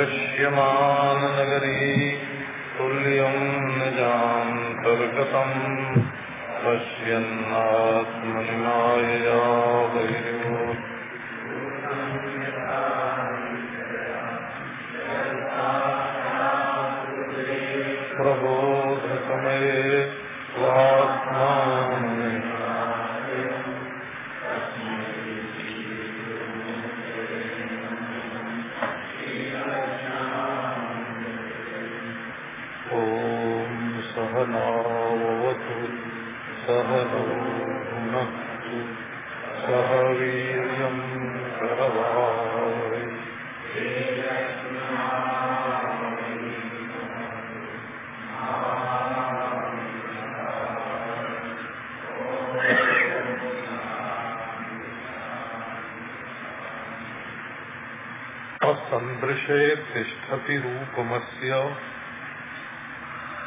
दृश्यमाननगरी तुल्यम् निजान्तर्गतम् पश्यन्नात्मनिमायया वैर्यो तिष्ठति रूपमस्य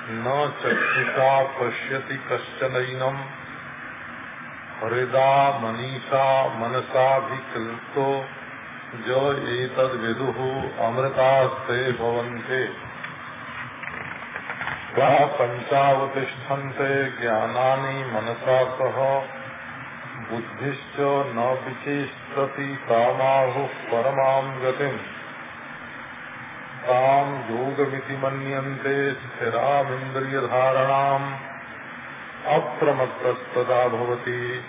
न चक्षुषा पश्यति कश्चनैनम् हृदा मनीषा मनसाभिक्लिप्तो। ज एतद्विदुः अमृतास्ते भवन्ते। वा पञ्चावतिष्ठन्ते ज्ञानानि मनसा सह। बुद्धिश्च न विचेष्टति कामाहुः परमाम् गतिम्। ताम् योगमिति मन्यन्ते स्थिरामिन्द्रियधारणाम् अप्रमत्तस्तदा भवति।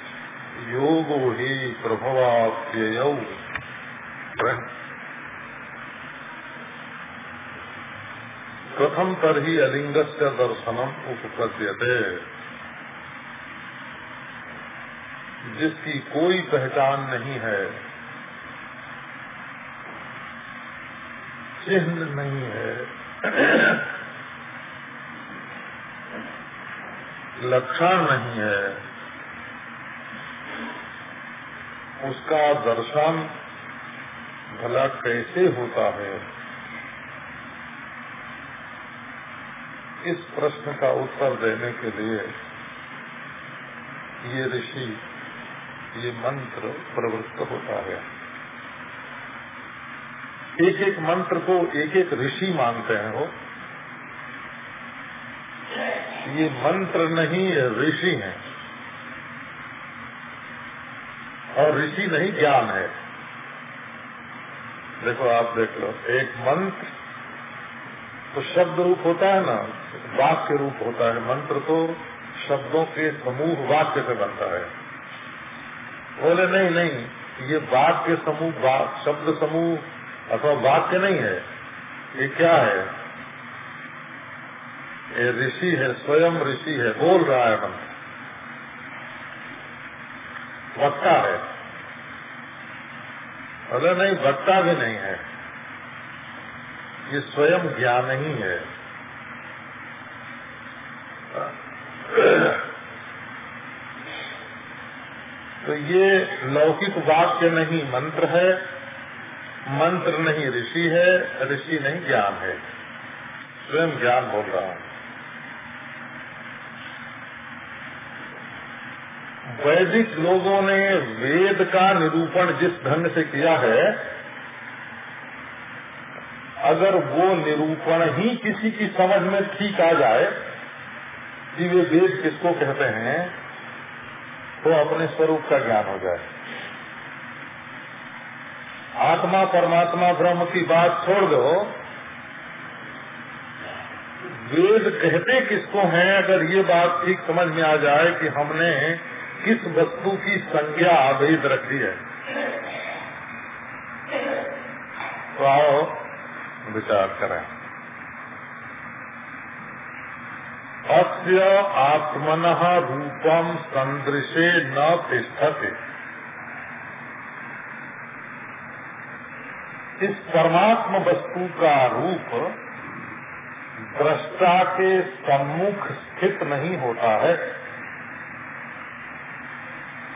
योगो हि प्रभवाप्ययौ। कथम तर्हि अलिंगस्य दर्शनम उपपद्यते? जिसकी कोई पहचान नहीं है चिन्ह नहीं है। लक्षण नहीं है। उसका दर्शन भला कैसे होता है? इस प्रश्न का उत्तर देने के लिए ये ऋषि, ये मंत्र प्रवृत्त होता है। एक एक मंत्र को एक एक ऋषि मानते हैं वो। ये मंत्र नहीं ऋषि है। और ऋषि नहीं, ज्ञान है। देखो, आप देख लो, एक मंत्र तो शब्द रूप होता है ना, वाक्य रूप होता है। मंत्र तो शब्दों के समूह वाक्य से बनता है। बोले, नहीं नहीं, ये वाक्य समूह शब्द समूह अथवा वाक्य नहीं है, ये क्या है? ये ऋषि है, स्वयं ऋषि है, बोल रहा है मंत्र वक्ता है। अरे नहीं, वक्ता भी नहीं है। ये स्वयं ज्ञान ही है। तो ये लौकिक वाक्य नहीं, मंत्र है। मंत्र नहीं, ऋषि है, ऋषि नहीं, ज्ञान है। स्वयं ज्ञान बोल रहा हूँ। वैदिक लोगों ने वेद का निरूपण जिस ढंग से किया है, अगर वो निरूपण ही किसी की समझ में ठीक आ जाए, कि वे वेद किसको कहते हैं तो अपने स्वरूप का ज्ञान हो जाए। आत्मा परमात्मा ब्रह्म की बात छोड़ दो। वेद कहते किसको हैं? अगर ये बात ठीक समझ में आ जाए कि हमने किस वस्तु की संज्ञा अभेद रखी है। तो आओ, विचार करें। अस्य आत्मन रूपम संदृशे न तिष्ठते। इस परमात्म वस्तु का रूप दृष्टा के सम्मुख स्थित नहीं होता है।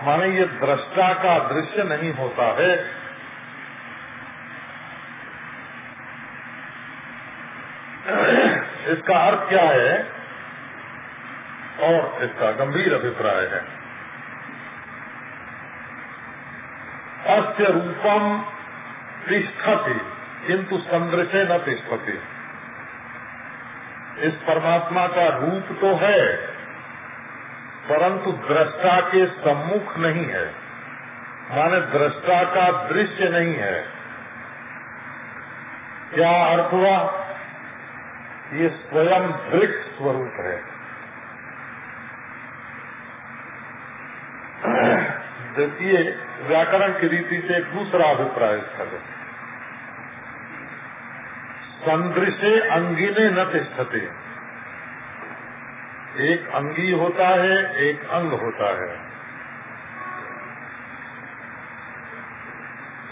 माने ये दृष्टा का दृश्य नहीं होता है। इसका अर्थ क्या है? और इसका गंभीर अभिप्राय है। अस्य रूपम तिष्ठति किंतु संदृशे न तिष्ठती। इस परमात्मा का रूप तो है, परंतु दृष्टा के सम्मुख नहीं है। माने दृष्टा का दृश्य नहीं है। क्या अर्थ हुआ? ये स्वयं दृढ़ स्वरूप है। देखिए व्याकरण की रीति से दूसरा अभिप्राय इसका संदृश्य अंगिने न तिष्ठते। एक अंगी होता है, एक अंग होता है।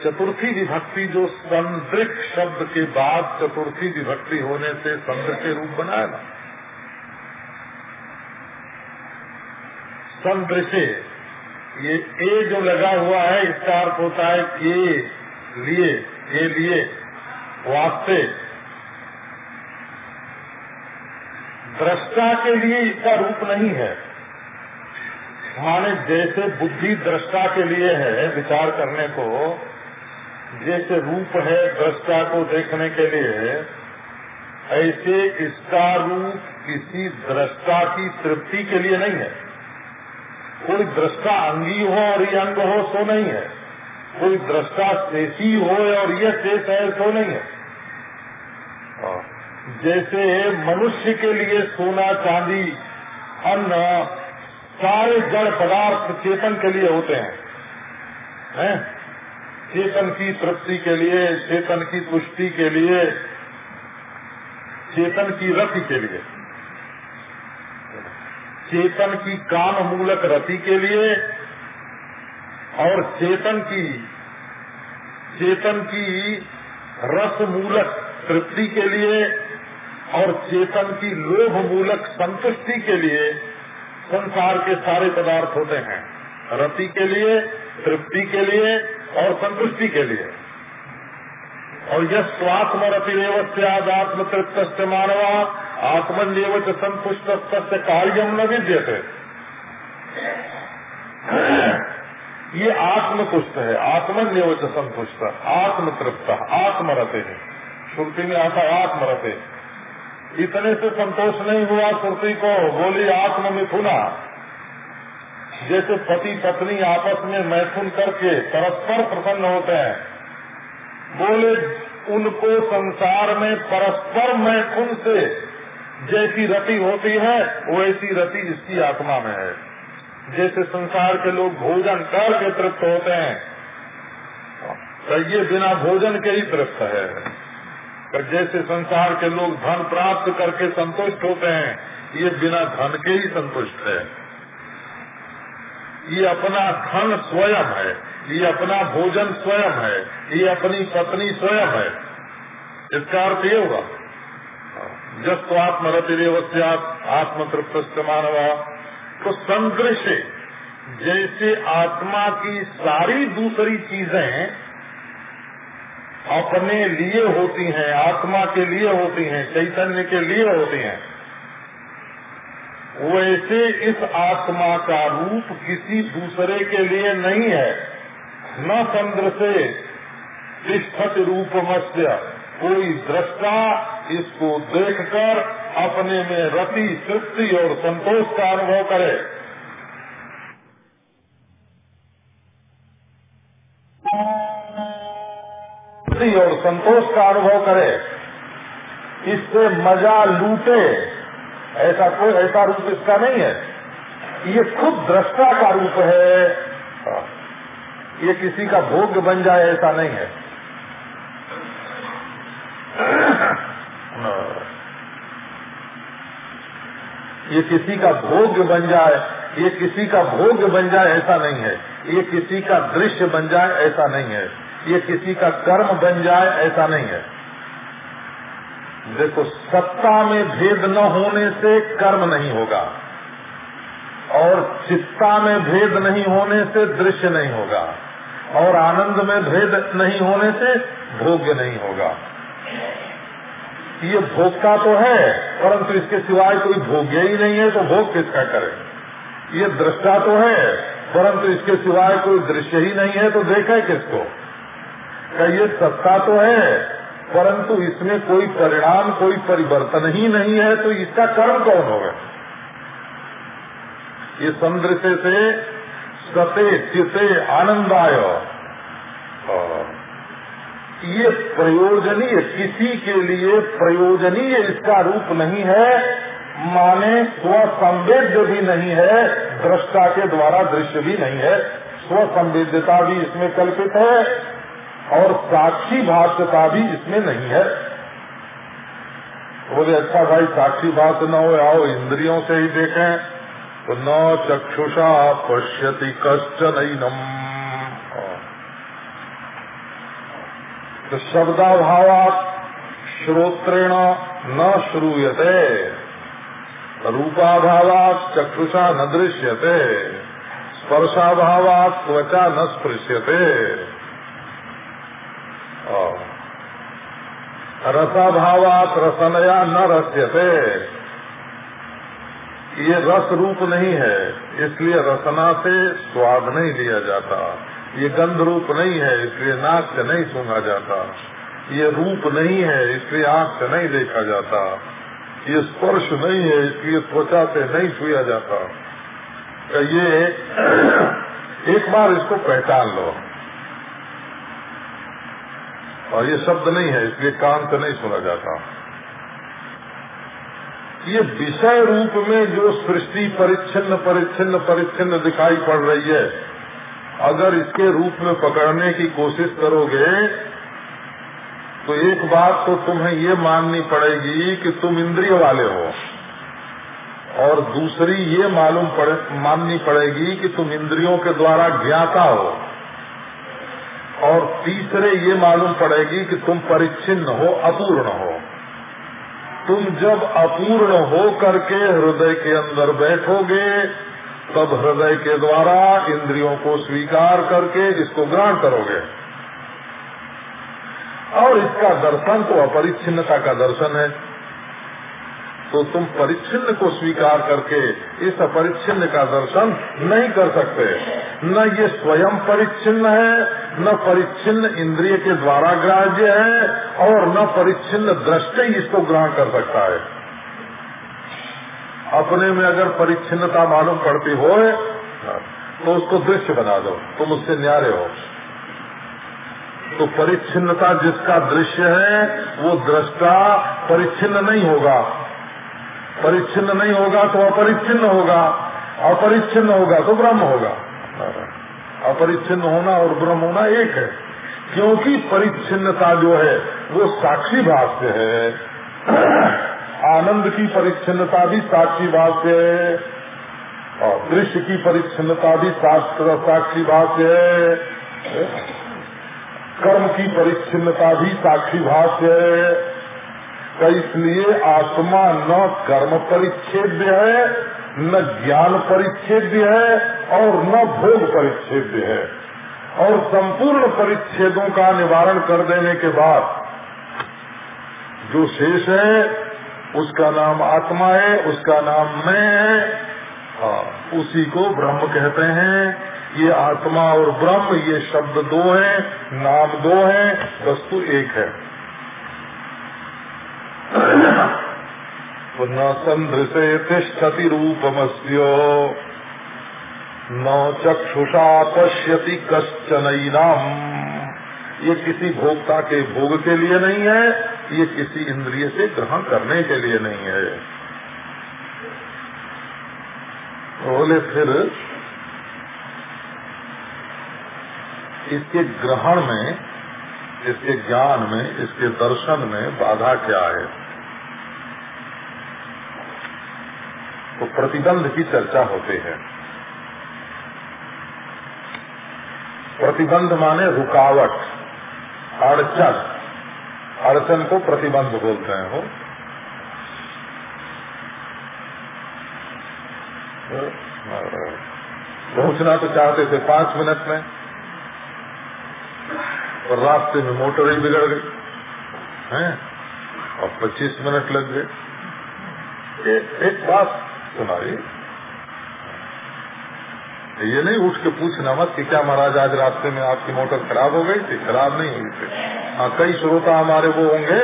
चतुर्थी विभक्ति जो संदृक शब्द के बाद चतुर्थी विभक्ति होने से संदृश्य रूप बनाया ना। संदृश्य ये ए जो लगा हुआ है, इसका अर्थ होता है के, लिए के लिए, वास्ते। दृष्टा के लिए इसका रूप नहीं है। माने जैसे बुद्धि दृष्टा के लिए है, विचार करने को, जैसे रूप है दृष्टा को देखने के लिए, ऐसे इसका रूप किसी दृष्टा की तृप्ति के लिए नहीं है। कोई दृष्टा अंगी हो और ये अंग हो, सो नहीं है। कोई दृष्टा शेषी हो और ये शेष है, सो नहीं है। जैसे मनुष्य के लिए सोना, चांदी, अन्न, सारे जड़ पदार्थ चेतन के लिए होते हैं हैं? चेतन की तृप्ति के लिए, चेतन की पुष्टि के लिए, चेतन की रति के लिए चेतन की काम मूलक रति के लिए और चेतन की चेतन की रस मूलक तृप्ति के लिए और चेतन की लोभ मूलक संतुष्टि के लिए संसार के सारे पदार्थ होते हैं। रति के लिए, तृप्ति के लिए और संतुष्टि के लिए। और यह स्वात्म रति आत्म तृप्त मानवा आत्मनिव संतुष्ट कार्यम न विद्यते। ये आत्मतुष्ट है आत्मनिव संतुष्ट आत्म तृप्त आत्मरते है। श्रुति में आता आत्मरते। इतने से संतोष नहीं हुआ श्रुति को, बोली आत्म मिथुना। जैसे पति पत्नी आपस में मैथुन करके परस्पर प्रसन्न होते हैं, बोले, उनको संसार में परस्पर मैथुन से जैसी रति होती है, वैसी रति इसकी आत्मा में है। जैसे संसार के लोग भोजन कर के तृप्त होते हैं तो ये बिना भोजन के ही तृप्त है। जैसे संसार के लोग धन प्राप्त करके संतुष्ट होते हैं, ये बिना धन के ही संतुष्ट है। ये अपना धन स्वयं है, ये अपना भोजन स्वयं है, ये अपनी पत्नी स्वयं है। इसका अर्थ ये होगा जब तो आत्मरतिरेवस्यात आत्म तृप्त मानवा तो संदृश्य जैसे आत्मा की सारी दूसरी चीज़ें अपने लिए होती हैं, आत्मा के लिए होती हैं, चैतन्य के लिए होती हैं। वैसे इस आत्मा का रूप किसी दूसरे के लिए नहीं है। न चंद्र से तिष्ठत रूप मत्स्य कोई दृष्टा इसको देखकर अपने में रति, तृप्ति और संतोष का अनुभव करे। तृप्ति और संतोष का अनुभव करे, इससे मज़ा लूटे, ऐसा कोई ऐसा रूप इसका नहीं है। ये खुद दृष्टा का रूप है। ये किसी का भोग बन जाए ऐसा नहीं है। ये किसी का भोग बन जाए, ये किसी का भोग बन जाए ऐसा नहीं है। ये किसी का दृश्य बन जाए ऐसा नहीं है। ये किसी का कर्म बन जाए, ऐसा नहीं है। देखो, सत्ता में भेद न होने से कर्म नहीं होगा, और चित्ता में भेद नहीं होने से दृश्य नहीं होगा, और आनंद में भेद नहीं होने से भोग्य नहीं होगा। ये भोगता तो है, परंतु इसके सिवाय कोई भोग्य ही नहीं है तो भोग किसका करे? ये दृष्टा तो है, परंतु इसके सिवाय कोई दृश्य ही नहीं है तो देखे किसको? का ये सत्ता तो है, परंतु इसमें कोई परिणाम, कोई परिवर्तन ही नहीं है तो इसका कर्म कौन होगा? ये संदृश्य से सते चिते आनंदाय। ये प्रयोजनीय, किसी के लिए प्रयोजनीय इसका रूप नहीं है, माने स्व संवेद्य भी नहीं है, दृष्टा के द्वारा दृश्य भी नहीं है। स्व संवेद्यता भी इसमें कल्पित है और साक्षी भाष्यता भी इसमें नहीं है। बोले अच्छा भाई, साक्षी भाष्य न हो, आओ इंद्रियों से ही देखें। तो न चक्षुषा पश्यति कष्ट नम तो शब्दाभाव श्रोत्रेण न श्रूयते। रूपाभावात चक्षुषा न दृश्यते। स्पर्शाभावात त्वचा न स्पृश्यते। रसाभावात रसनया न रस्यते। ये रस रूप नहीं है, इसलिए रसना से स्वाद नहीं लिया जाता। ये गंध रूप नहीं है, इसलिए नाक से नहीं सूंघा जाता। ये रूप नहीं है, इसलिए आँख से नहीं देखा जाता। ये स्पर्श नहीं है, इसलिए त्वचा से नहीं छुआ जाता। तो ये एक बार इसको पहचान लो। और ये शब्द नहीं है, इसलिए कान से नहीं सुना जाता। ये विषय रूप में जो सृष्टि परिच्छिन्न परिच्छिन्न परिच्छिन्न दिखाई पड़ रही है, अगर इसके रूप में पकड़ने की कोशिश करोगे तो एक बात तो तुम्हें ये माननी पड़ेगी कि तुम इंद्रिय वाले हो। और दूसरी ये मालूम पड़े, माननी पड़ेगी कि तुम इंद्रियों के द्वारा ज्ञाता हो। और तीसरे ये मालूम पड़ेगी कि तुम परिच्छिन्न हो, अपूर्ण हो। तुम जब अपूर्ण हो करके हृदय के अंदर बैठोगे, तब हृदय के द्वारा इंद्रियों को स्वीकार करके इसको ग्रहण करोगे। और इसका दर्शन तो अपरिच्छिन्नता का दर्शन है। तो तुम परिच्छिन्न को स्वीकार करके इस अपरिच्छिन्न का दर्शन नहीं कर सकते। न ये स्वयं परिच्छिन्न है, न परिच्छिन्न इंद्रिय के द्वारा ग्राह्य है, और न परिच्छिन्न दृष्टि इसको ग्रहण कर सकता है। अपने में अगर परिच्छिन्नता मालूम पड़ती हो तो उसको दृश्य बना दो, तुम उससे न्यारे हो। तो परिच्छिन्नता जिसका दृश्य है, वो दृष्टा परिच्छिन्न नहीं होगा। परिच्छिन्न नहीं होगा तो अपरिच्छिन्न होगा। अपरिच्छिन्न होगा तो ब्रह्म होगा। अपरिच्छिन्न होना और ब्रह्म होना एक है। क्योंकि परिच्छिन्नता जो है, वो साक्षी भाष्य है। आनंद की परिच्छिन्नता भी साक्षी भाष्य है। और दृश्य की परिच्छिन्नता भी साक्षी भाष्य है। कर्म की परिच्छिन्नता भी साक्षी भाष्य है। तो इसलिए आत्मा न कर्म परिच्छेद्य है न ज्ञान परिच्छेद्य है और न भोग परिच्छेद्य है। और संपूर्ण परिच्छेदों का निवारण कर देने के बाद जो शेष है उसका नाम आत्मा है उसका नाम मैं है हाँ, उसी को ब्रह्म कहते हैं। ये आत्मा और ब्रह्म ये शब्द दो हैं नाम दो हैं वस्तु एक है। न संधृसे तिष्ठति रूपमस्यो। न चक्षुषा पश्यति कश्चन ये किसी भोक्ता के भोग के लिए नहीं है, ये किसी इंद्रिय से ग्रहण करने के लिए नहीं है। बोले फिर, इसके ग्रहण में इसके ज्ञान में, इसके दर्शन में बाधा क्या है? तो प्रतिबंध की चर्चा होते हैं। प्रतिबंध माने रुकावट, अड़चन। अड़चन को प्रतिबंध बोलते हैं वो। पहुँचना तो चाहते थे पाँच मिनट में। और रास्ते में मोटर ही बिगड़ गई। हैं? और पच्चीस मिनट लग गए। एक बात सुनाई ये नहीं उठ के पूछना मत कि क्या महाराज आज रास्ते में आपकी मोटर खराब हो गई थी? खराब नहीं हुई थी। हाँ कई श्रोता हमारे वो होंगे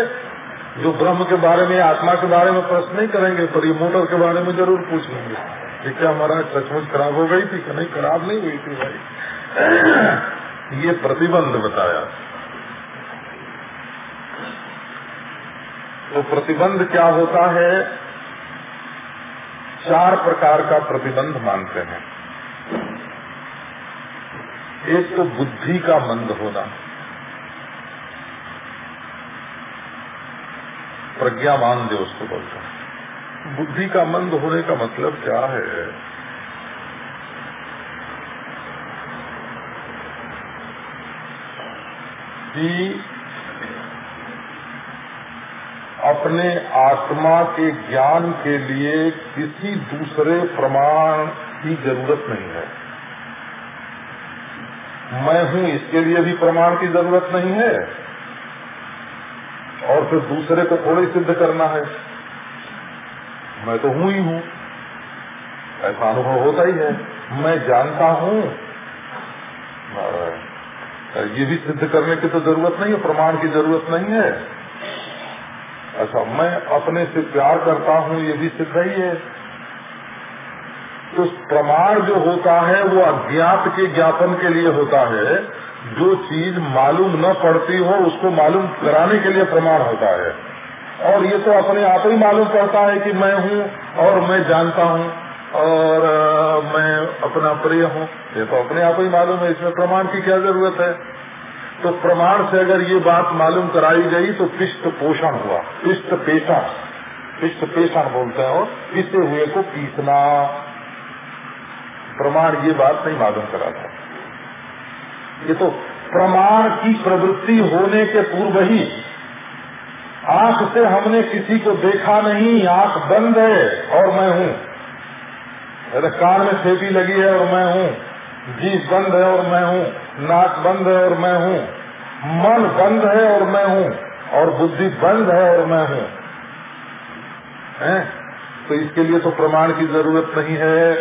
जो ब्रह्म के बारे में आत्मा के बारे में प्रश्न नहीं करेंगे, पर ये मोटर के बारे में ज़रूर पूछ लेंगे कि क्या हमारा सचमुच खराब हो गई थी कि नहीं? खराब नहीं हुई थी भाई। ये प्रतिबंध बताया। तो प्रतिबंध क्या होता है? चार प्रकार का प्रतिबंध मानते हैं। एक तो बुद्धि का मंद होना। प्रज्ञा मान दे उसको बोलते हैं। बुद्धि का मंद होने का मतलब क्या है? कि अपने आत्मा के ज्ञान के लिए किसी दूसरे प्रमाण की ज़रूरत नहीं है। मैं हूँ, इसके लिए भी प्रमाण की ज़रूरत नहीं है। और फिर दूसरे को थोड़ी सिद्ध करना है। मैं तो हूँ ही हूँ। ऐसा अनुभव होता ही है। मैं जानता हूँ। ये भी सिद्ध करने की तो ज़रूरत नहीं है, प्रमाण की ज़रूरत नहीं है। अच्छा मैं अपने से प्यार करता हूँ, ये भी सिद्ध ही है। तो प्रमाण जो होता है, वो अज्ञात के ज्ञापन के लिए होता है। जो चीज़ मालूम न पड़ती हो, उसको मालूम कराने के लिए प्रमाण होता है। और ये तो अपने आप ही मालूम पड़ता है कि मैं हूँ और मैं जानता हूँ और मैं अपना प्रिय हूँ। ये तो अपने आप ही मालूम है, इसमें प्रमाण की क्या ज़रूरत है? तो प्रमाण से अगर ये बात मालूम कराई गई तो पिष्ट पोषण हुआ। पिष्ट पेशण पिष्ट पेशण बोलते हैं और पिसे हुए को पीसना। प्रमाण ये बात नहीं मालूम कराता। ये तो प्रमाण की प्रवृत्ति होने के पूर्व ही आँख से हमने किसी को देखा नहीं, आँख बंद है और मैं हूँ। कान में सेटी लगी है और मैं हूँ। जीभ बंद है और मैं हूँ, नाक बंद है और मैं हूँ, मन बंद है और मैं हूँ, और बुद्धि बंद है और मैं हूँ। तो इसके लिए तो प्रमाण की ज़रूरत नहीं है।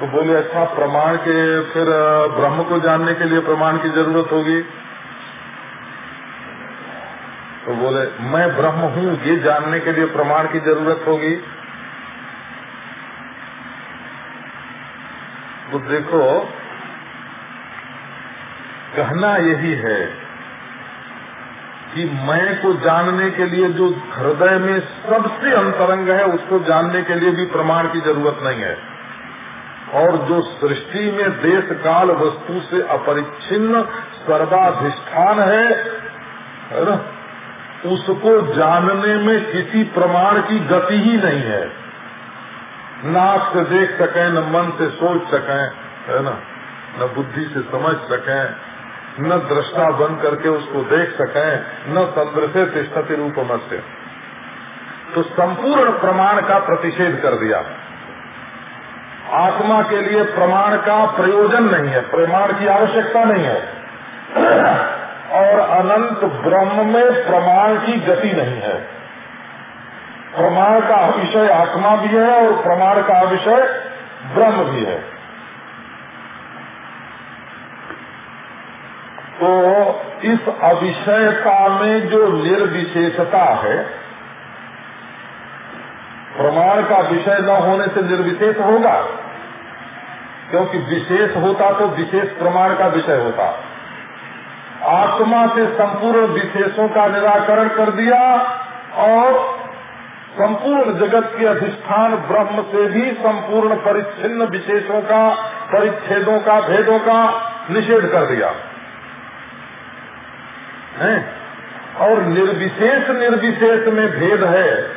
तो बोले अच्छा प्रमाण के फिर ब्रह्म को जानने के लिए प्रमाण की ज़रूरत होगी। तो बोले, मैं ब्रह्म हूँ, ये जानने के लिए प्रमाण की ज़रूरत होगी। तो देखो कहना यही है कि मैं को जानने के लिए जो हृदय में सबसे अंतरंग है, उसको जानने के लिए भी प्रमाण की ज़रूरत नहीं है। और जो सृष्टि में देश काल वस्तु से अपरिच्छिन्न सर्वाधिष्ठान है उसको जानने में किसी प्रमाण की गति ही नहीं है। नाक से देख सके, न मन से सोच सके, है ना? न बुद्धि से समझ सके, न दृष्टा बन करके उसको देख सके, न तंत्र से तिष्ठति रूप तो संपूर्ण प्रमाण का प्रतिषेध कर दिया। आत्मा के लिए प्रमाण का प्रयोजन नहीं है, प्रमाण की आवश्यकता नहीं है। और अनंत ब्रह्म में प्रमाण की गति नहीं है। प्रमाण का विषय आत्मा भी है और प्रमाण का विषय ब्रह्म भी है। तो इस अविषयता में जो निर्विशेषता है, प्रमाण का विषय न होने से निर्विशेष होगा। क्योंकि विशेष होता तो विशेष प्रमाण का विषय होता। आत्मा से संपूर्ण विशेषों का निराकरण कर दिया और संपूर्ण जगत के अधिष्ठान ब्रह्म से भी संपूर्ण परिच्छिन्न विशेषों का, परिच्छेदों का, भेदों का निषेध कर दिया। है? और निर्विशेष निर्विशेष में भेद है।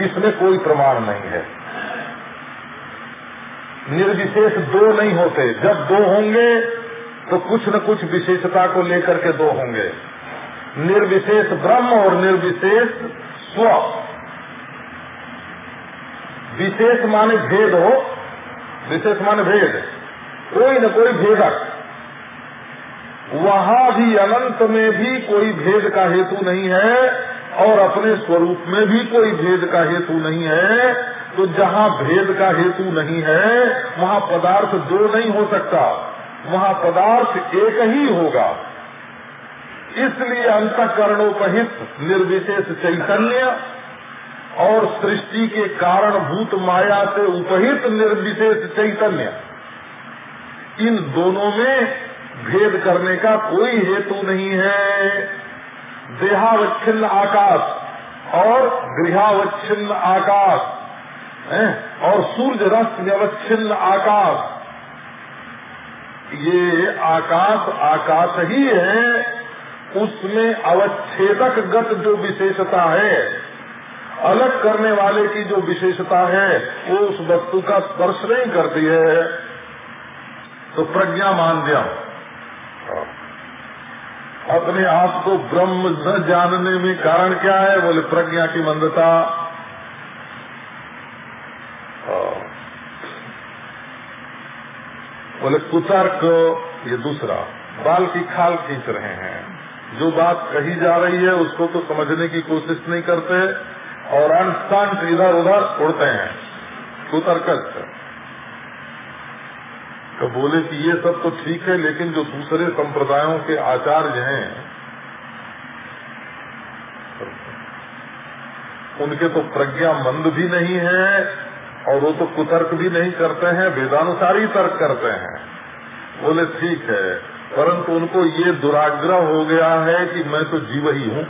इसमें कोई प्रमाण नहीं है। निर्विशेष दो नहीं होते। जब दो होंगे तो कुछ न कुछ विशेषता को लेकर के दो होंगे। निर्विशेष ब्रह्म और निर्विशेष स्व। विशेष माने भेद हो, विशेष माने भेद। कोई न कोई भेदक। वहाँ भी अनंत में भी कोई भेद का हेतु नहीं है, और अपने स्वरूप में भी कोई भेद का हेतु नहीं है। तो जहाँ भेद का हेतु नहीं है, वहाँ पदार्थ दो नहीं हो सकता। वहाँ पदार्थ एक ही होगा। इसलिए अंतकरणोपहित निर्विशेष चैतन्य और सृष्टि के कारण भूत माया से उपहित निर्विशेष चैतन्य। इन दोनों में भेद करने का कोई हेतु नहीं है। देहावच्छिन्न आकाश और गृहावच्छिन्न आकाश? और सूर्य रस व्यवच्छिन्न आकाश। ये आकाश आकाश ही है। उसमें अवच्छेदक गत जो विशेषता है, अलग करने वाले की जो विशेषता है, वो उस वस्तु का स्पर्श नहीं करती है। तो प्रज्ञा मान्यम अपने आप को ब्रह्म न जानने में कारण क्या है? बोले, प्रज्ञा की मंदता। बोले, कुतर्क, ये दूसरा, बाल की खाल खींच रहे हैं। जो बात कही जा रही है, उसको तो समझने की कोशिश नहीं करते और अंशांत इधर उधर उड़ते हैं। कुतर्क तो बोले कि ये सब तो ठीक है, लेकिन जो दूसरे संप्रदायों के आचार्य हैं, उनके तो प्रज्ञा मंद भी नहीं है और वो तो कुतर्क भी नहीं करते हैं, वेदानुसार तर्क करते हैं। बोले, ठीक है। परंतु उनको ये दुराग्रह हो गया है कि मैं तो जीव ही हूँ।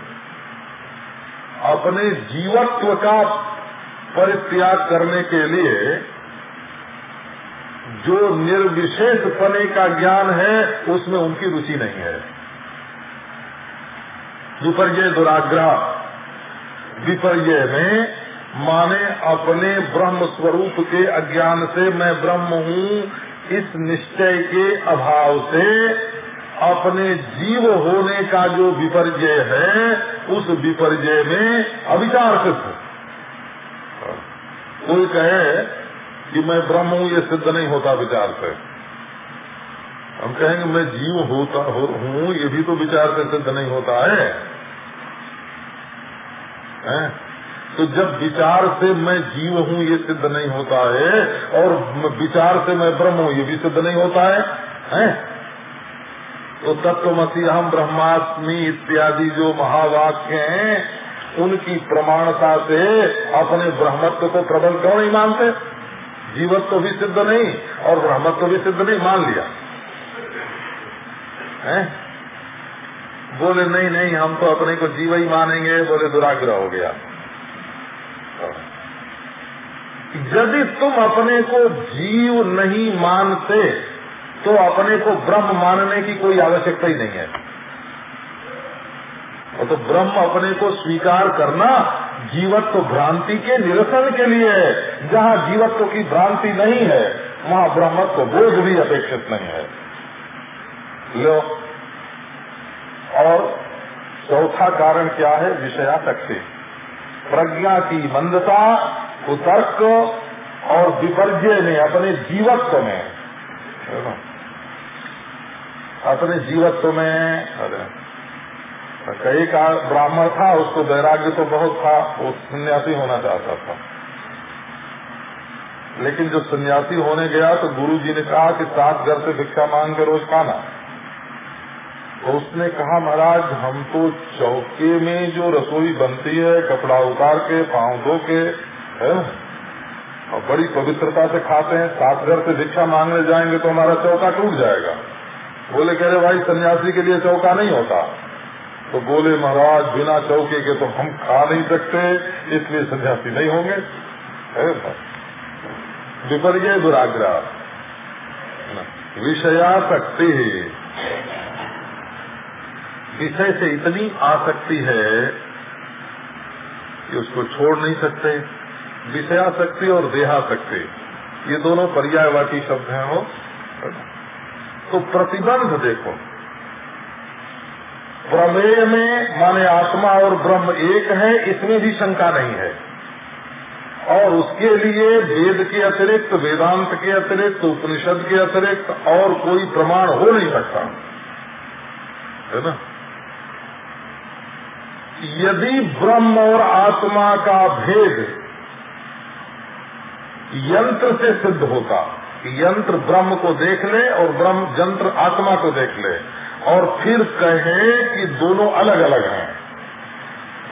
अपने जीवत्व का परित्याग करने के लिए जो निर्विशेष पने का ज्ञान है, उसमें उनकी रुचि नहीं है। विपर्य दुराग्रह। विपर्य में माने अपने ब्रह्म स्वरूप के अज्ञान से मैं ब्रह्म हूँ इस निश्चय के अभाव से अपने जीव होने का जो विपर्जय है उस विपर्जय में अविचार सिद्ध कोई कहे कि मैं ब्रह्म हूँ ये सिद्ध नहीं होता विचार से। हम कहेंगे मैं जीव होता हूँ ये भी तो विचार से सिद्ध नहीं होता है, है? तो जब विचार से मैं जीव हूँ ये सिद्ध नहीं होता है और विचार से मैं ब्रह्म हूँ ये भी सिद्ध नहीं होता है, हैं? तो तत्वमसी हम ब्रह्मास्मि इत्यादि जो महावाक्य हैं उनकी प्रमाणता से अपने ब्रह्मत्व को प्रबल क्यों नहीं मानते जीवत्व भी सिद्ध नहीं और ब्रह्मत्व भी सिद्ध नहीं मान लिया हैं? बोले नहीं नहीं हम तो अपने को जीव ही मानेंगे बोले दुराग्रह हो गया यदि तुम अपने को जीव नहीं मानते तो अपने को ब्रह्म मानने की कोई आवश्यकता ही नहीं है। और तो ब्रह्म अपने को स्वीकार करना जीवत्व भ्रांति के निरसन के लिए है, जहाँ जीवत्व की भ्रांति नहीं है, वहाँ ब्रह्मत्व बोध भी अपेक्षित नहीं है। लो। और चौथा कारण क्या है? विषया विषयाशक्ति। प्रज्ञा की मंदता कुतर्क और विपर्जय में अपने जीवत्व में। अपने जीवत्व में कई का ब्राह्मण था, उसको वैराग्य तो बहुत था, वो सन्यासी होना चाहता था। लेकिन जब सन्यासी होने गया तो गुरु जी ने कहा कि सात घर से भिक्षा मांग के रोज खाना। तो उसने कहा, महाराज, हम तो चौके में जो रसोई बनती है, कपड़ा उतार के, पाँव धो के है? और बड़ी पवित्रता से खाते हैं, सात घर से भिक्षा मांगने जाएँगे तो हमारा चौका टूट जाएगा। बोले, कह रहे भाई, सन्यासी के लिए चौका नहीं होता। तो बोले, महाराज, बिना चौके के तो हम खा नहीं सकते, इसलिए सन्यासी नहीं होंगे। विपर्य दुराग्रह। विषया शक्ति विषय से इतनी आसक्ति है कि उसको छोड़ नहीं सकते। विषयाशक्ति और देहाशक्ति ये दोनों पर्यायवाची शब्द हैं हो तो प्रतिबंध देखो। प्रमेय में माने आत्मा और ब्रह्म एक है, इसमें भी शंका नहीं है। और उसके लिए वेद के अतिरिक्त, वेदांत के अतिरिक्त, उपनिषद के अतिरिक्त और कोई प्रमाण हो नहीं सकता। है ना? यदि ब्रह्म और आत्मा का भेद यंत्र से सिद्ध होता। यंत्र ब्रह्म को देख ले और ब्रह्म यंत्र आत्मा को देख ले। और फिर कहें कि दोनों अलग अलग हैं।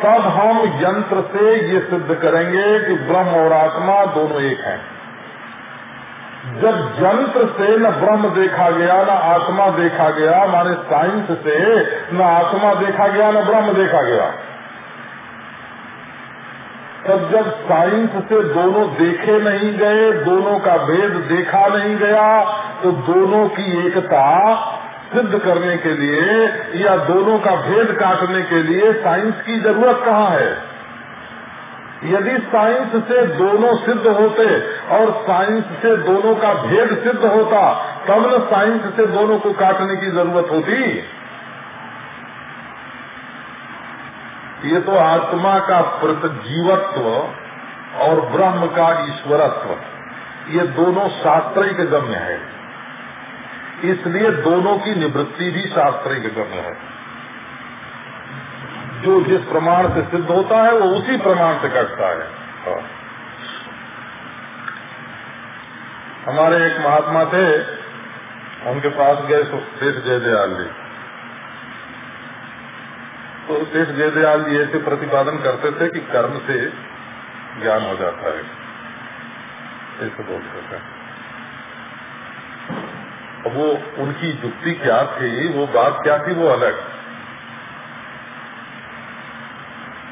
तब हम यंत्र से ये सिद्ध करेंगे कि ब्रह्म और आत्मा दोनों एक हैं। जब यंत्र से न ब्रह्म देखा गया, न आत्मा देखा गया, माने साइंस से न आत्मा देखा गया, न ब्रह्म देखा गया। तब जब साइंस से दोनों देखे नहीं गए, दोनों का भेद देखा नहीं गया तो दोनों की एकता सिद्ध करने के लिए या दोनों का भेद काटने के लिए साइंस की ज़रूरत कहाँ है? यदि साइंस से दोनों सिद्ध होते और साइंस से दोनों का भेद सिद्ध होता, तब न साइंस से दोनों को काटने की ज़रूरत होती। ये तो आत्मा का जीवत्व और ब्रह्म का ईश्वरत्व। ये दोनों शास्त्रिक गम्य है। इसलिए दोनों की निवृत्ति भी शास्त्रिक गम्य है। जो जिस प्रमाण से सिद्ध होता है, वो उसी प्रमाण से कटता है। हाँ। हमारे एक महात्मा थे, उनके पास गए तो शेष जयदयाल जी। तो शेष जयदयाल जी ऐसे प्रतिपादन करते थे कि कर्म से ज्ञान हो जाता है। ऐसे बोलते थे। वो उनकी युक्ति क्या थी, वो बात क्या थी, वो अलग।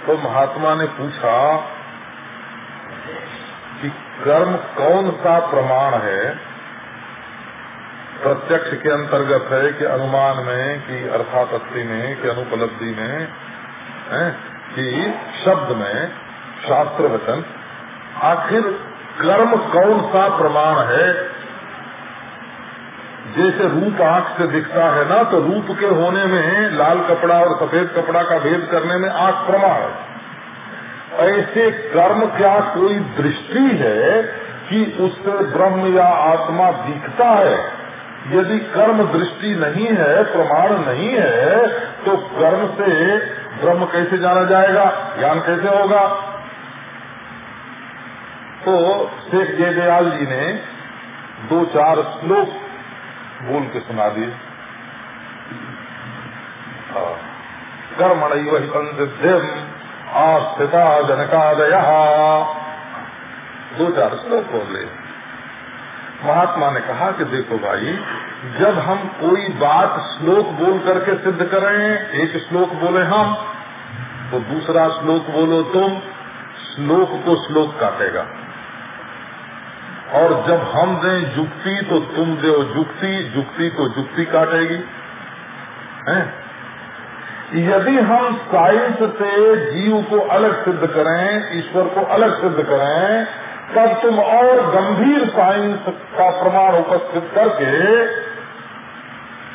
तो महात्मा ने पूछा कि कर्म कौन सा प्रमाण है? प्रत्यक्ष के अंतर्गत है कि अनुमान में, कि अर्थापत्ति में, कि अनुपलब्धि में, है, कि शब्द में, शास्त्र वचन, आखिर कर्म कौन सा प्रमाण है? जैसे रूप आँख से दिखता है ना तो रूप के होने में, लाल कपड़ा और सफ़ेद कपड़ा का भेद करने में आँख प्रमाण है। ऐसे कर्म क्या कोई दृष्टि है कि उससे ब्रह्म या आत्मा दिखता है? यदि कर्म दृष्टि नहीं है, प्रमाण नहीं है तो कर्म से ब्रह्म कैसे जाना जाएगा? ज्ञान कैसे होगा? तो शेख जयदयाल जी ने दो चार श्लोक बोल के सुना दिए। कर्मण वही संसिद्धिम आस्थिता जनकादय। दो चार श्लोक बोले महात्मा ने कहा कि देखो भाई, जब हम कोई बात श्लोक बोल करके सिद्ध करें, एक श्लोक बोले हम तो दूसरा श्लोक बोलो तुम, श्लोक को श्लोक काटेगा और जब हम दें जुक्ति तो तुम दो जुक्ति जुक्ति को जुक्ति काटेगी हैं? यदि हम साइंस से जीव को अलग सिद्ध करें, ईश्वर को अलग सिद्ध करें तब तुम और गंभीर साइंस का प्रमाण उपस्थित करके,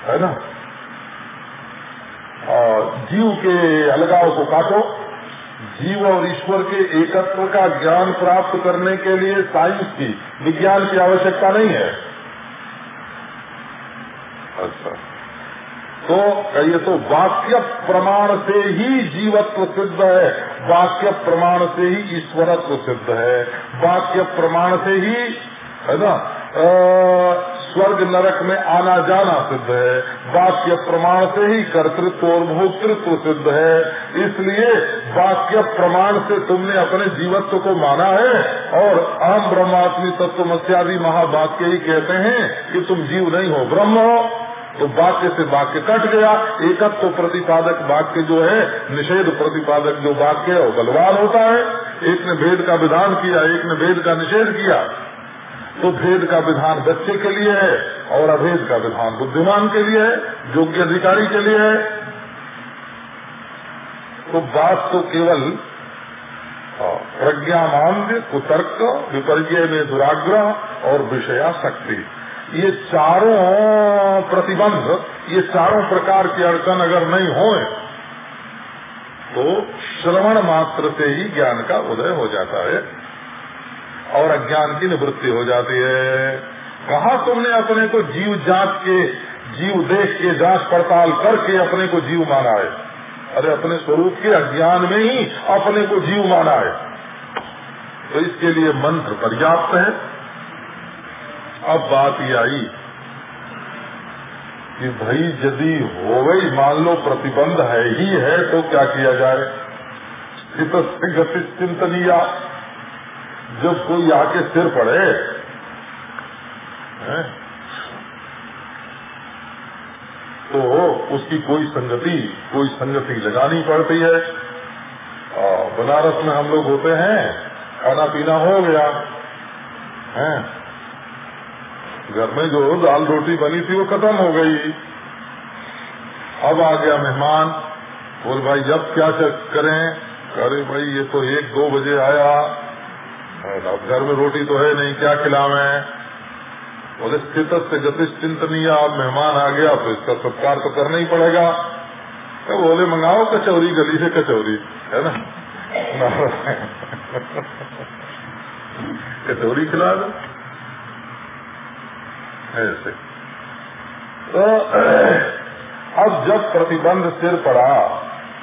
है ना जीव के अलगाव को काटो। जीव और ईश्वर के एकत्व का ज्ञान प्राप्त करने के लिए साइंस की, विज्ञान की आवश्यकता नहीं है अच्छा तो ये तो वाक्य प्रमाण से ही जीवत्व सिद्ध है। वाक्य प्रमाण से ही ईश्वरत्व सिद्ध है। वाक्य प्रमाण से ही, है ना स्वर्ग नरक में आना जाना सिद्ध है। वाक्य प्रमाण से ही कर्तृत्व और भोक्तृत्व सिद्ध है। इसलिए वाक्य प्रमाण से तुमने अपने जीवत्व को माना है और अहम ब्रह्मात्मी तत्व मत्यादि महावाक्य ही कहते हैं कि तुम जीव नहीं हो, ब्रह्म हो। तो वाक्य से वाक्य कट गया। एकत्व प्रतिपादक वाक्य जो है, निषेध प्रतिपादक जो वाक्य है, वो बलवान होता है। एक ने भेद का विधान किया, एक ने भेद का निषेध किया। तो भेद का विधान बच्चे के लिए है और अभेद का विधान बुद्धिमान के लिए है, योग्य अधिकारी के लिए है। तो बात तो केवल प्रज्ञामान्य कुतर्क विपर्य में दुराग्रह और विषया शक्ति ये चारों प्रतिबंध, ये चारों प्रकार की अड़चन अगर नहीं हो तो श्रवण मात्र से ही ज्ञान का उदय हो जाता है और अज्ञान की निवृत्ति हो जाती है। कहा तुमने अपने को जीव जाँच के, जीव देख के, जाँच पड़ताल करके अपने को जीव माना है? अरे अपने स्वरूप के अज्ञान में ही अपने को जीव माना है। तो इसके लिए मंत्र पर्याप्त है। अब बात ये आई कि भाई यदि हो गई मान लो प्रतिबंध है ही है तो क्या किया जाए? गति चिंतनिया। जब कोई आके सिर पड़े? तो उसकी कोई संगति कोई संगति लगानी पड़ती है। बनारस में हम लोग होते हैं खाना पीना हो गया, है। घर में जो दाल रोटी बनी थी वो खत्म हो गई। अब आ गया मेहमान। बोल, भाई, जब क्या करें? अरे भाई, ये तो एक दो बजे आया। अब घर में रोटी तो है नहीं, क्या खिलावे? बोले स्थित से गति चिंतनीय, अब मेहमान आ गया तो इसका सत्कार तो करना ही पड़ेगा। तो बोले, मंगाओ कचौरी, गली से कचौरी। है ना? कचौरी खिला दो। ऐसे तो अब जब प्रतिबंध सिर पड़ा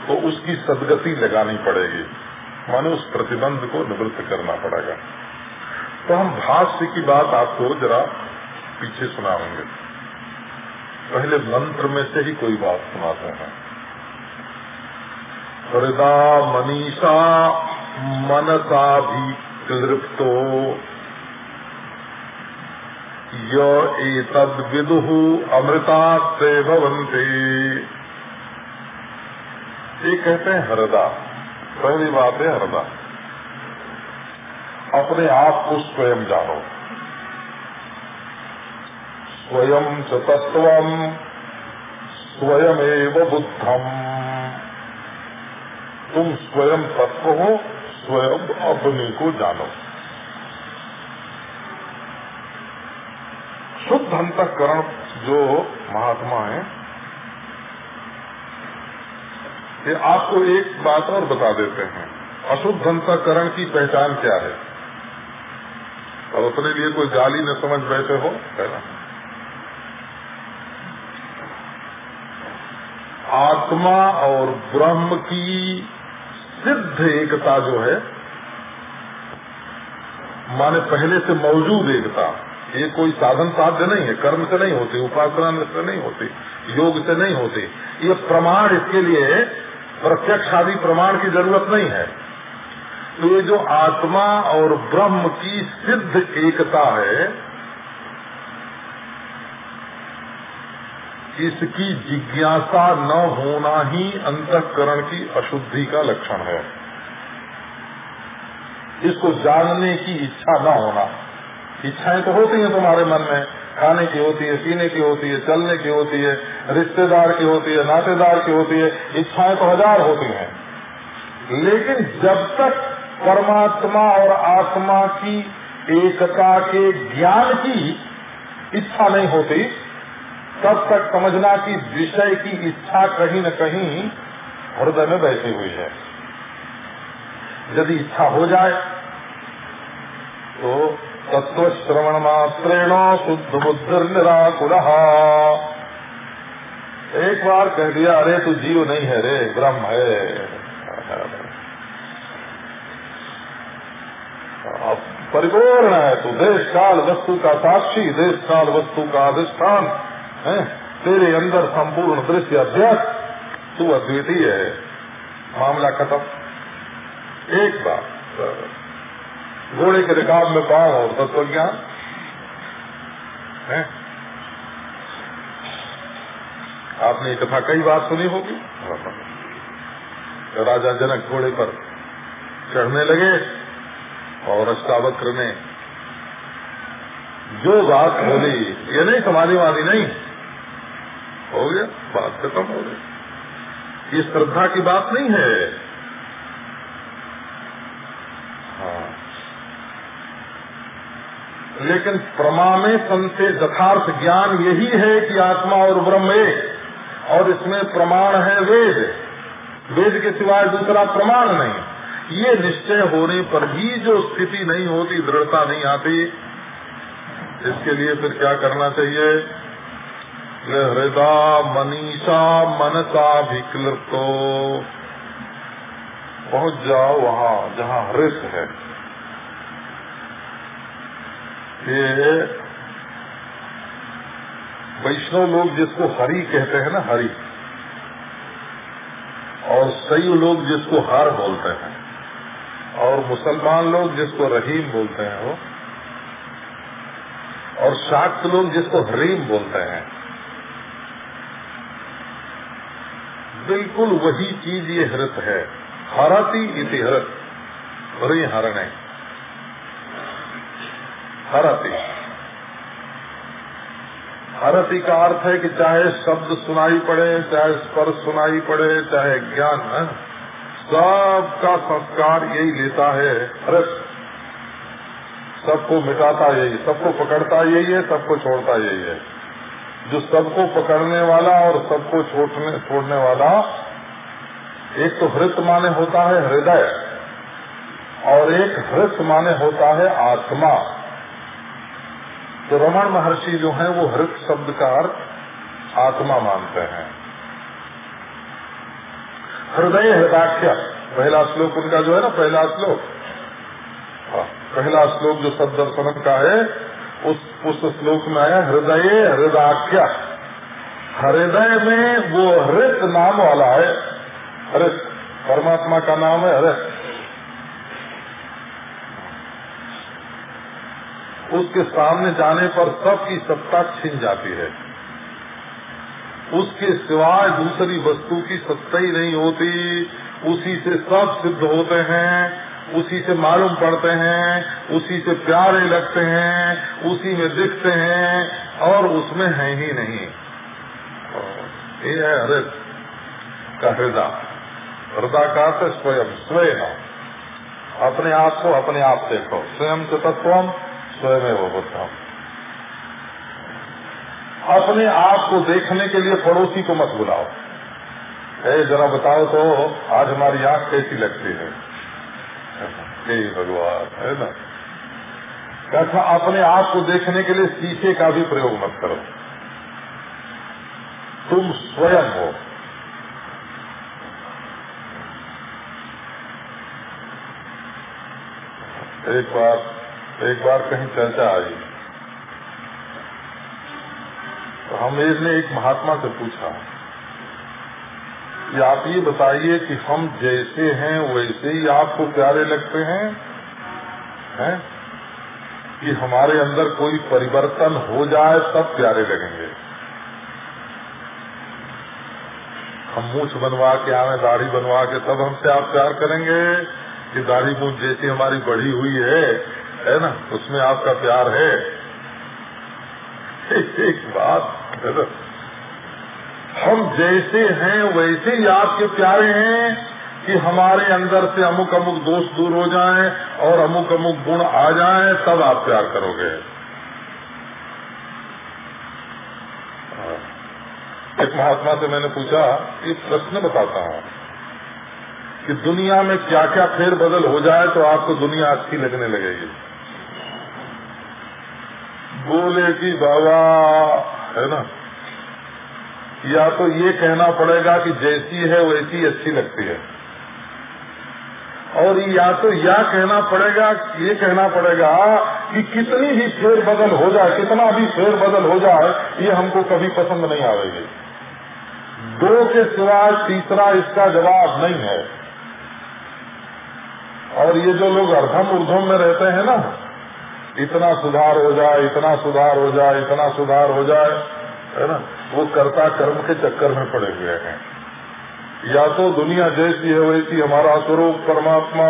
तो उसकी सदगति लगानी पड़ेगी। माने उस प्रतिबंध को निवृत्त करना पड़ेगा। तो हम भाष्य की बात आपको जरा पीछे सुनाएँगे। पहले मंत्र में से ही कोई बात सुनाते हैं। हृदा मनीषा मनसा भी तृप्तो विदु अमृता से भवंते ये कहते हैं हृदा पहली बात है हृदा अपने आप को स्वयं जानो। स्वयं च तत्व स्वयं बुद्धम। तुम स्वयं तत्व हो, स्वयं अपने को जानो। शुद्ध अंतकरण जो महात्मा है, ये आपको एक बात और बता देते हैं। अशुद्ध अंतकरण की पहचान क्या है? और अपने लिए कोई गाली न समझ बैठे हो, है ना? आत्मा और ब्रह्म की सिद्ध एकता जो है, माने पहले से मौजूद एकता ये कोई साधन साध्य नहीं है, कर्म से नहीं होती, उपासना से नहीं होती, योग से नहीं होती। ये प्रमाण इसके लिए प्रत्यक्ष आदि प्रमाण की ज़रूरत नहीं है। तो ये जो आत्मा और ब्रह्म की सिद्ध एकता है, इसकी जिज्ञासा न होना ही अंतकरण की अशुद्धि का लक्षण है। इसको जानने की इच्छा न होना। इच्छाएँ तो होती हैं तुम्हारे मन में। खाने की होती है, पीने की होती है, चलने की होती है, रिश्तेदार की होती है, नातेदार की होती है, इच्छाएँ तो हज़ार होती हैं। लेकिन जब तक परमात्मा और आत्मा की एकता के ज्ञान की इच्छा नहीं होती, तब तक समझना कि विषय की इच्छा कहीं न कहीं हृदय में बैठी हुई है। यदि इच्छा हो जाए तो तत्व श्रवण मात्रेण शुद्ध बुद्ध निराकुल एक बार कह दिया, अरे, तू जीव नहीं है रे, ब्रह्म है। परिपूर्ण है, तू देश काल वस्तु का साक्षी देश काल वस्तु का अधिष्ठान, है? तेरे अंदर संपूर्ण दृश्य अध्यक्ष तू अद्वितीय है। मामला खत्म। एक बात घोड़े के रिकाब में पाओ और तत्व ज्ञान है? आपने कथा कई बार सुनी होगी? तो राजा जनक घोड़े पर चढ़ने लगे और अष्टावक्र ने जो बात बोली, ये नहीं समाधिवादी नहीं। हो गया, बात खत्म हो गई। ये श्रद्धा की बात नहीं हाँ। लेकिन प्रमा में संते यथार्थ ज्ञान यही है कि आत्मा और ब्रह्म एक, और इसमें प्रमाण है वेद। वेद के सिवाय दूसरा प्रमाण नहीं। ये निश्चय होने पर भी जो स्थिति नहीं होती, दृढ़ता नहीं आती, इसके लिए फिर क्या करना चाहिए? हृदय मनीषा मनसा विक्लतो पहुँच जाओ वहाँ, जहाँ हृत है। ये वैष्णव लोग जिसको हरि कहते हैं ना, हरि। और सही लोग जिसको हार बोलते हैं। और मुसलमान लोग जिसको रहीम बोलते हैं वो। और शाक्त लोग जिसको हरीम बोलते हैं। बिल्कुल वही चीज़ ये हृत है। हरती इति हृत। हरी हरणे हरती। हरती का अर्थ है कि चाहे शब्द सुनाई पड़े, चाहे स्पर्श सुनाई पड़े, चाहे ज्ञान सबका संस्कार यही लेता है हरत। सबको मिटाता यही सबको पकड़ता यही है, सबको छोड़ता यही है। जो सबको पकड़ने वाला और सबको छोड़ने छोड़ने वाला, एक तो हृत माने होता है हृदय, और एक हृत माने होता है आत्मा। तो रमन महर्षि जो हैं वो हृत शब्द का अर्थ आत्मा मानते हैं। हृदय हृदाख्य पहला श्लोक उनका जो है ना पहला श्लोक। हाँ, पहला श्लोक जो सदर्शनम का है उस उस श्लोक में आया हृदय हृदाख्य। हृदय में वो हृत नाम वाला है। हृत परमात्मा का नाम है हृत उसके सामने जाने पर सबकी सत्ता छिन जाती है। उसके सिवाय दूसरी वस्तु की सत्ता ही नहीं होती। उसी से सब सिद्ध होते हैं, उसी से मालूम पड़ते हैं, उसी से प्यारे लगते हैं, उसी में दिखते हैं, और उसमें है ही नहीं। ये है हृदय का हृदय। हृदय का स्वयं स्वयं। अपने आप को अपने आप देखो। स्वयं से तत्व स्वयं वो होता अपने आप को देखने के लिए पड़ोसी को मत बुलाओ। ए, जरा बताओ तो आज हमारी आँख कैसी लगती है? भगवान, है ना? अच्छा अपने आप को देखने के लिए शीशे का भी प्रयोग मत करो। तुम स्वयं हो। एक बार एक बार कहीं चर्चा आई तो हम ने एक महात्मा से पूछा, कि आप ये बताइए कि हम जैसे हैं, वैसे ही आपको प्यारे लगते हैं? हैं? कि हमारे अंदर कोई परिवर्तन हो जाए, तब प्यारे लगेंगे। हम मूछ बनवा के आवे दाढ़ी बनवा के, तब हमसे आप प्यार करेंगे कि दाढ़ी मूछ जैसी हमारी बढ़ी हुई है है ना? उसमें आपका प्यार है। एक बात हम जैसे हैं, वैसे ही आपके प्यारे हैं कि हमारे अंदर से अमुक अमुक दोष दूर हो जाएँ और अमुक अमुक गुण आ जाएँ, तब आप प्यार करोगे। एक महात्मा से मैंने पूछा, एक प्रश्न बताता हूँ। कि दुनिया में क्या क्या फेर बदल हो जाए तो आपको दुनिया अच्छी लगने लगेगी। बोले कि बाबा, है ना? या तो ये कहना पड़ेगा कि जैसी है वैसी अच्छी लगती है। और या तो या कहना पड़ेगा, ये कहना पड़ेगा कि कितनी भी फेर बदल हो जाए, कितना भी फेर बदल हो जाए, ये हमको कभी पसंद नहीं आएगी। दो के सिवाय तीसरा इसका जवाब नहीं है। और ये जो लोग अर्धम उर्धम में रहते हैं ना, इतना सुधार हो जाए, इतना सुधार हो जाए, इतना सुधार हो जाए, है ना, वो कर्ता कर्म के चक्कर में पड़े हुए हैं। या तो दुनिया जैसी है वैसी हमारा स्वरूप परमात्मा,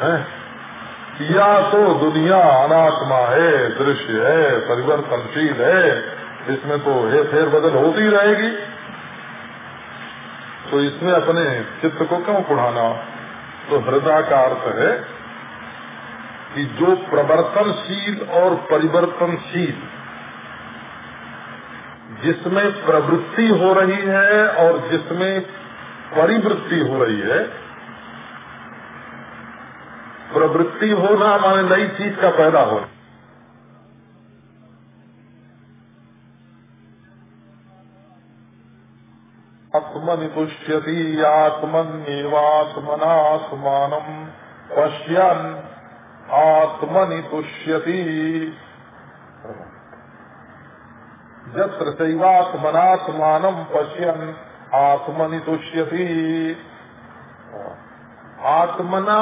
है, या तो दुनिया अनात्मा है, दृश्य है, परिवर्तनशील है, इसमें तो हे फेर बदल होती रहेगी। तो इसमें अपने चित्त को क्यों कुढ़ाना? तो हृदय का अर्थ है कि जो प्रवर्तनशील और परिवर्तनशील, जिसमें प्रवृत्ति हो रही है और जिसमें परिवृत्ति हो रही है, प्रवृत्ति होना माने नई चीज़ का पैदा होना। आत्मनि तुष्यति आत्मन्यवात्मनात्मान पश्यन आत्मनि तुष्यति जत्र शैवात्मनात्मानम पश्यन आत्मनि तुष्यति आत्मना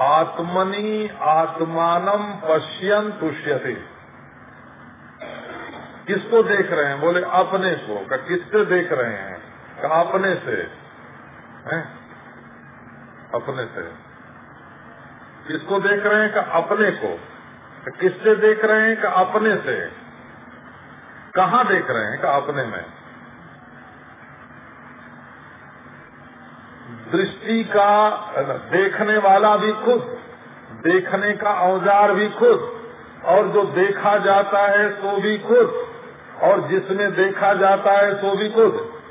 आत्मनि आत्मानम पश्यन तुष्यति। किसको देख रहे हैं? बोले, अपने को। का किससे देख रहे हैं? का अपने से। हैं? अपने से। किसको देख रहे हैं? का अपने को। किससे देख रहे हैं? का अपने से। कहा देख रहे हैं? का अपने में। दृष्टि का देखने वाला भी खुद, देखने का औज़ार भी खुद, और जो देखा जाता है सो भी खुद। और जिसमें देखा जाता है सो भी खुद।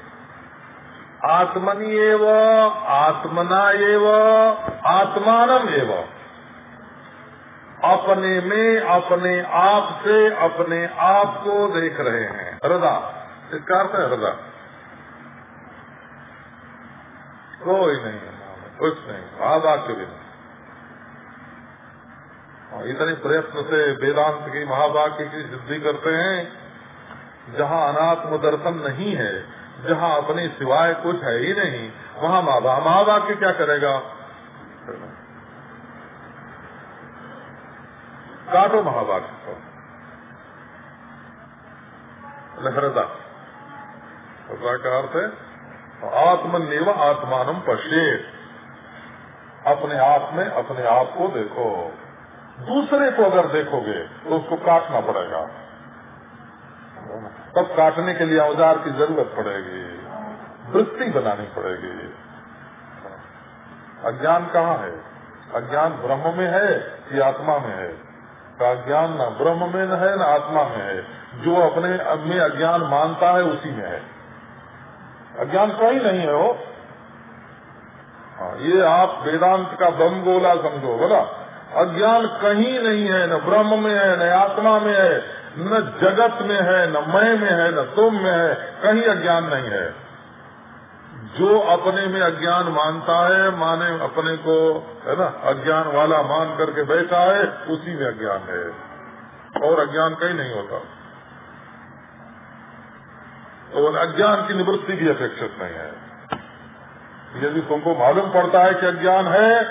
आत्मनि एव, आत्मना एव, आत्मानम एव। अपने में, अपने आप से, अपने आप को देख रहे हैं। हृदय इसका अर्थ है हृदय कोई नहीं कुछ नहीं महावाक्य भी नहीं इतने प्रयत्न से वेदांत की महावाक्य की सिद्धि करते हैं। जहाँ अनात्म दर्शन नहीं है, जहाँ अपने सिवाय कुछ है ही नहीं, वहाँ महावाक्य क्या करेगा? काटो महावाक्य को। हृदय का अर्थ है आत्मनिव आत्मानम पश्चेत अपने आप में अपने आप को देखो। दूसरे को अगर देखोगे तो उसको काटना पड़ेगा। तब काटने के लिए औज़ार की ज़रूरत पड़ेगी वृत्ति बनानी पड़ेगी। अज्ञान कहाँ है? अज्ञान ब्रह्म में है कि आत्मा में है? अज्ञान न ब्रह्म में न है न आत्मा में है। जो अपने में अज्ञान मानता है उसी में है। अज्ञान कहीं नहीं है वो। हाँ, ये आप वेदांत का दम गोला समझो बोला। अज्ञान कहीं नहीं है न ब्रह्म में है न आत्मा में है। न जगत में है, न मैं में है, न तुम में है, कहीं अज्ञान नहीं है। जो अपने में अज्ञान मानता है, माने अपने को, है ना, अज्ञान वाला मान करके बैठा है, उसी में अज्ञान है। और अज्ञान कहीं नहीं होता। तो अज्ञान की निवृत्ति भी अपेक्षित नहीं है। यदि तुमको मालूम पड़ता है कि अज्ञान है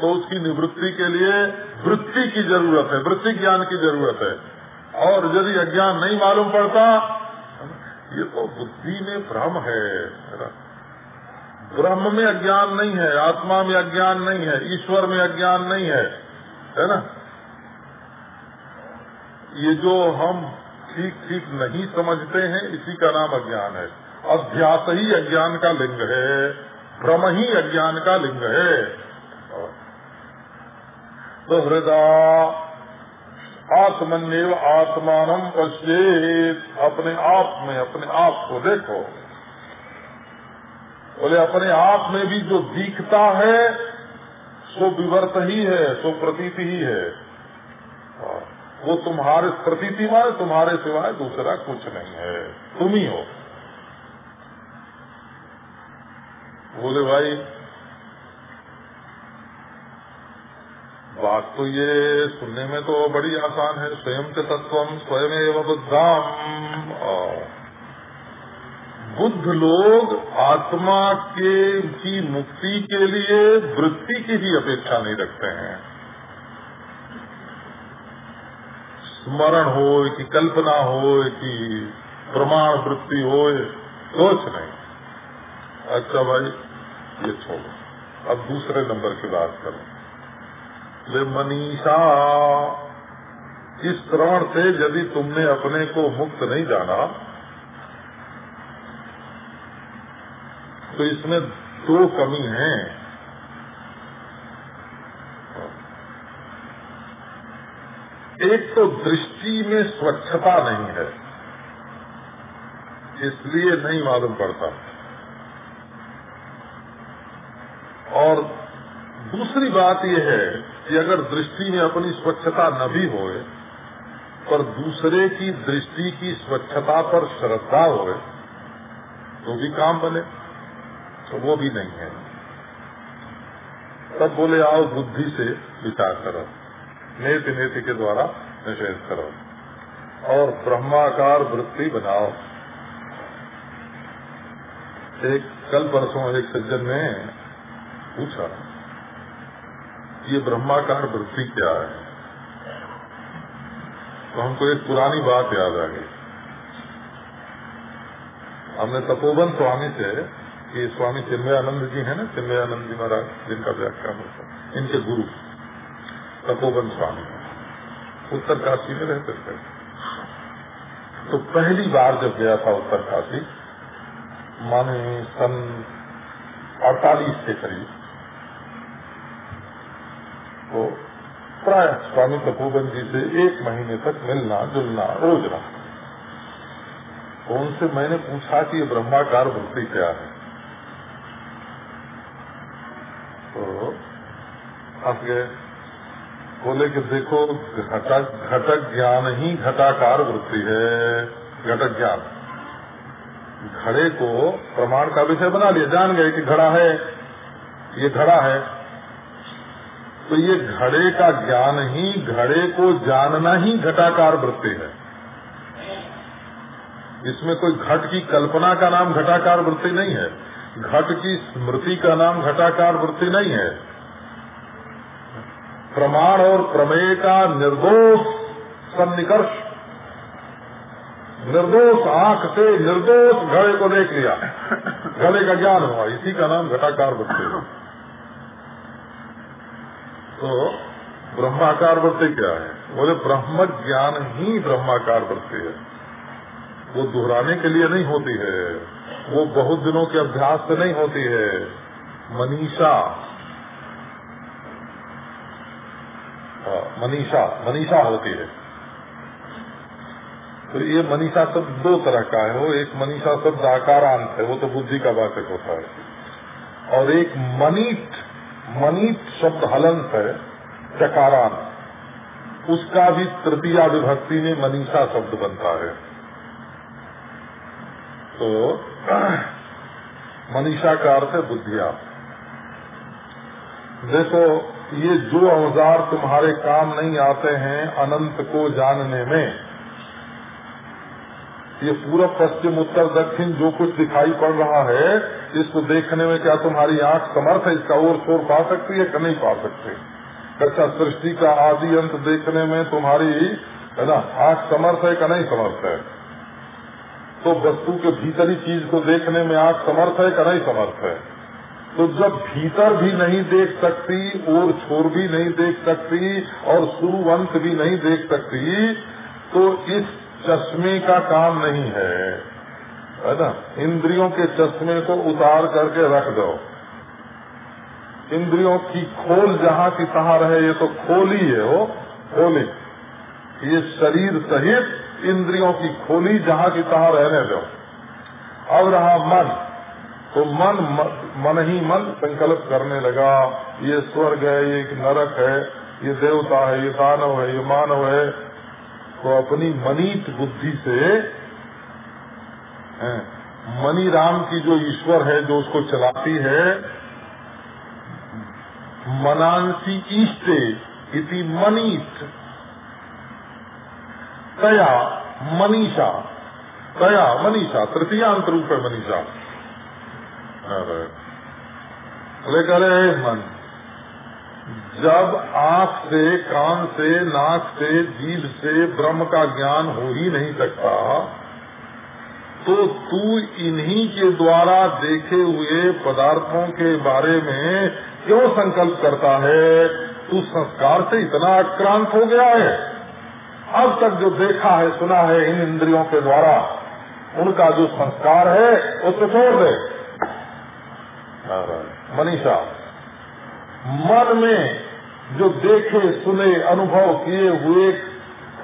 तो उसकी निवृत्ति के लिए वृत्ति की ज़रूरत है, वृत्ति ज्ञान की ज़रूरत है। और यदि अज्ञान नहीं मालूम पड़ता, ये तो बुद्धि में भ्रम है। ब्रह्म में अज्ञान नहीं है, आत्मा में अज्ञान नहीं है, ईश्वर में अज्ञान नहीं है है ना? ये जो हम ठीक ठीक नहीं समझते हैं, इसी का नाम अज्ञान है। अभ्यास ही अज्ञान का लिंग है, भ्रम ही अज्ञान का लिंग है। तो हृदय आत्मनिव आत्मान पश्चेत अपने आप में, अपने आप को देखो। बोले, अपने आप में भी जो दिखता है, सो विवर्त ही है, सो प्रतीति ही है। वो तुम्हारे प्रतीति में तुम्हारे सिवाय दूसरा कुछ नहीं है। तुम ही हो। बोले, भाई बात तो ये सुनने में तो बड़ी आसान है, स्वयं के तत्व स्वयं एवं बुद्धाम बुद्ध लोग आत्मा के, की मुक्ति के लिए वृत्ति की भी अपेक्षा नहीं रखते हैं। स्मरण हो कि कल्पना हो कि प्रमाण वृत्ति हो कुछ नहीं। अच्छा भाई, ये छोड़ो। अब दूसरे नंबर की बात करो। वे मनीषा। इस श्रवण से यदि तुमने अपने को मुक्त नहीं जाना तो इसमें दो कमी है। एक तो दृष्टि में स्वच्छता नहीं है, इसलिए नहीं मालूम पड़ता। और दूसरी बात यह है कि अगर दृष्टि में अपनी स्वच्छता न भी हो पर दूसरे की दृष्टि की स्वच्छता पर श्रद्धा हो तो भी काम बने तो वो भी नहीं है। तब बोले, आओ बुद्धि से विचार करो, नेति नेति के द्वारा निषेध करो, और ब्रह्माकार वृत्ति बनाओ। एक कल परसों एक सज्जन ने पूछा ये ब्रह्माकार वृत्ति क्या है? तो हमको एक पुरानी बात याद आ गई। हमने तपोवन स्वामी से, ये स्वामी चिन्मयानंद जी है ना, चिन्मयानंद जी महाराज, जिनका व्याख्यान होता इनके गुरु तपोवन स्वामी। उत्तर काशी में रहते थे। तो पहली बार जब गया था उत्तर काशी माने सन अड़तालीस के करीब तो प्राय स्वामी तपोवन जी से एक महीने तक मिलना जुलना रोज रहा। तो उनसे मैंने पूछा कि ये ब्रह्माकार वृत्ति क्या है? तो हंस गए बोले कि देखो घटक घटक ज्ञान ही घटाकार वृत्ति है, घटक ज्ञान। घड़े को प्रमाण का विषय बना लिया, जान गए कि घड़ा है। ये घड़ा है। तो ये घड़े का ज्ञान ही, घड़े को जानना ही घटाकार वृत्ति है। इसमें कोई घट की कल्पना का नाम घटाकार वृत्ति नहीं है। घट की स्मृति का नाम घटाकार वृत्ति नहीं है। प्रमाण और प्रमेय का निर्दोष सन्निकर्ष, निर्दोष आँख से निर्दोष घड़े को देख लिया। घड़े का ज्ञान हुआ, इसी का नाम घटाकार वृत्ति तो ब्रह्माकार वृत्ति क्या है? बोले ब्रह्म ज्ञान ही ब्रह्माकार वृत्ति है। वो दोहराने के लिए नहीं होती है। वो बहुत दिनों के अभ्यास से नहीं होती है। मनीषा। हाँ, मनीषा मनीषा होती है। तो ये मनीषा शब्द दो तरह का है। वो एक मनीषा शब्द आकारांत है वो तो बुद्धि का वाचक होता है। और एक मनीट मनीट शब्द हलंत है चकारांत उसका भी तृतीया विभक्ति में मनीषा शब्द बनता है। तो मनीषा का अर्थ है बुद्धिया देखो, ये जो औज़ार तुम्हारे काम नहीं आते हैं अनंत को जानने में, ये पूरा पश्चिम, उत्तर, दक्षिण जो कुछ दिखाई पड़ रहा है इसको देखने में क्या तुम्हारी आँख समर्थ है? इसका और शोर पा सकती है कि नहीं पा सकते? कच्चा सृष्टि का आदि अंत देखने में तुम्हारी, है ना, आँख समर्थ है कि नहीं समर्थ है? तो वस्तु के भीतरी चीज़ को देखने में आँख समर्थ है कि नहीं समर्थ है? तो जब भीतर भी नहीं देख सकती, और छोर भी नहीं देख सकती, और शुरू अंत भी नहीं देख सकती तो इस चश्मे का काम नहीं है। है ना? इंद्रियों के चश्मे को उतार करके रख दो। इंद्रियों की खोल जहाँ की तहा रहे, ये तो खोली है वो, खोली। ये शरीर सहित इंद्रियों की खोली जहाँ की तहाँ रहने दो। अब रहा मन। तो मन मन ही मन संकल्प करने लगा। ये स्वर्ग है, ये एक नरक है, ये देवता है, ये दानव है, ये मानव है। तो अपनी मनीत बुद्धि से मनी राम की जो ईश्वर है, जो उसको चलाती है, मनांसी ईष्टे इति मनीत तया मनीषा। तया मनीषा। तृतीयांत रूप है मनीषा। लेकर मन। जब आँख से, कान से, नाक से, जीभ से ब्रह्म का ज्ञान हो ही नहीं सकता तो तू इन्हीं के द्वारा देखे हुए पदार्थों के बारे में क्यों संकल्प करता है? तू संस्कार से इतना आक्रांत हो गया है। अब तक जो देखा है, सुना है इन इंद्रियों के द्वारा, उनका जो संस्कार है, उसको छोड़ दे। मनीषा, मन में जो देखे, सुने, अनुभव किए हुए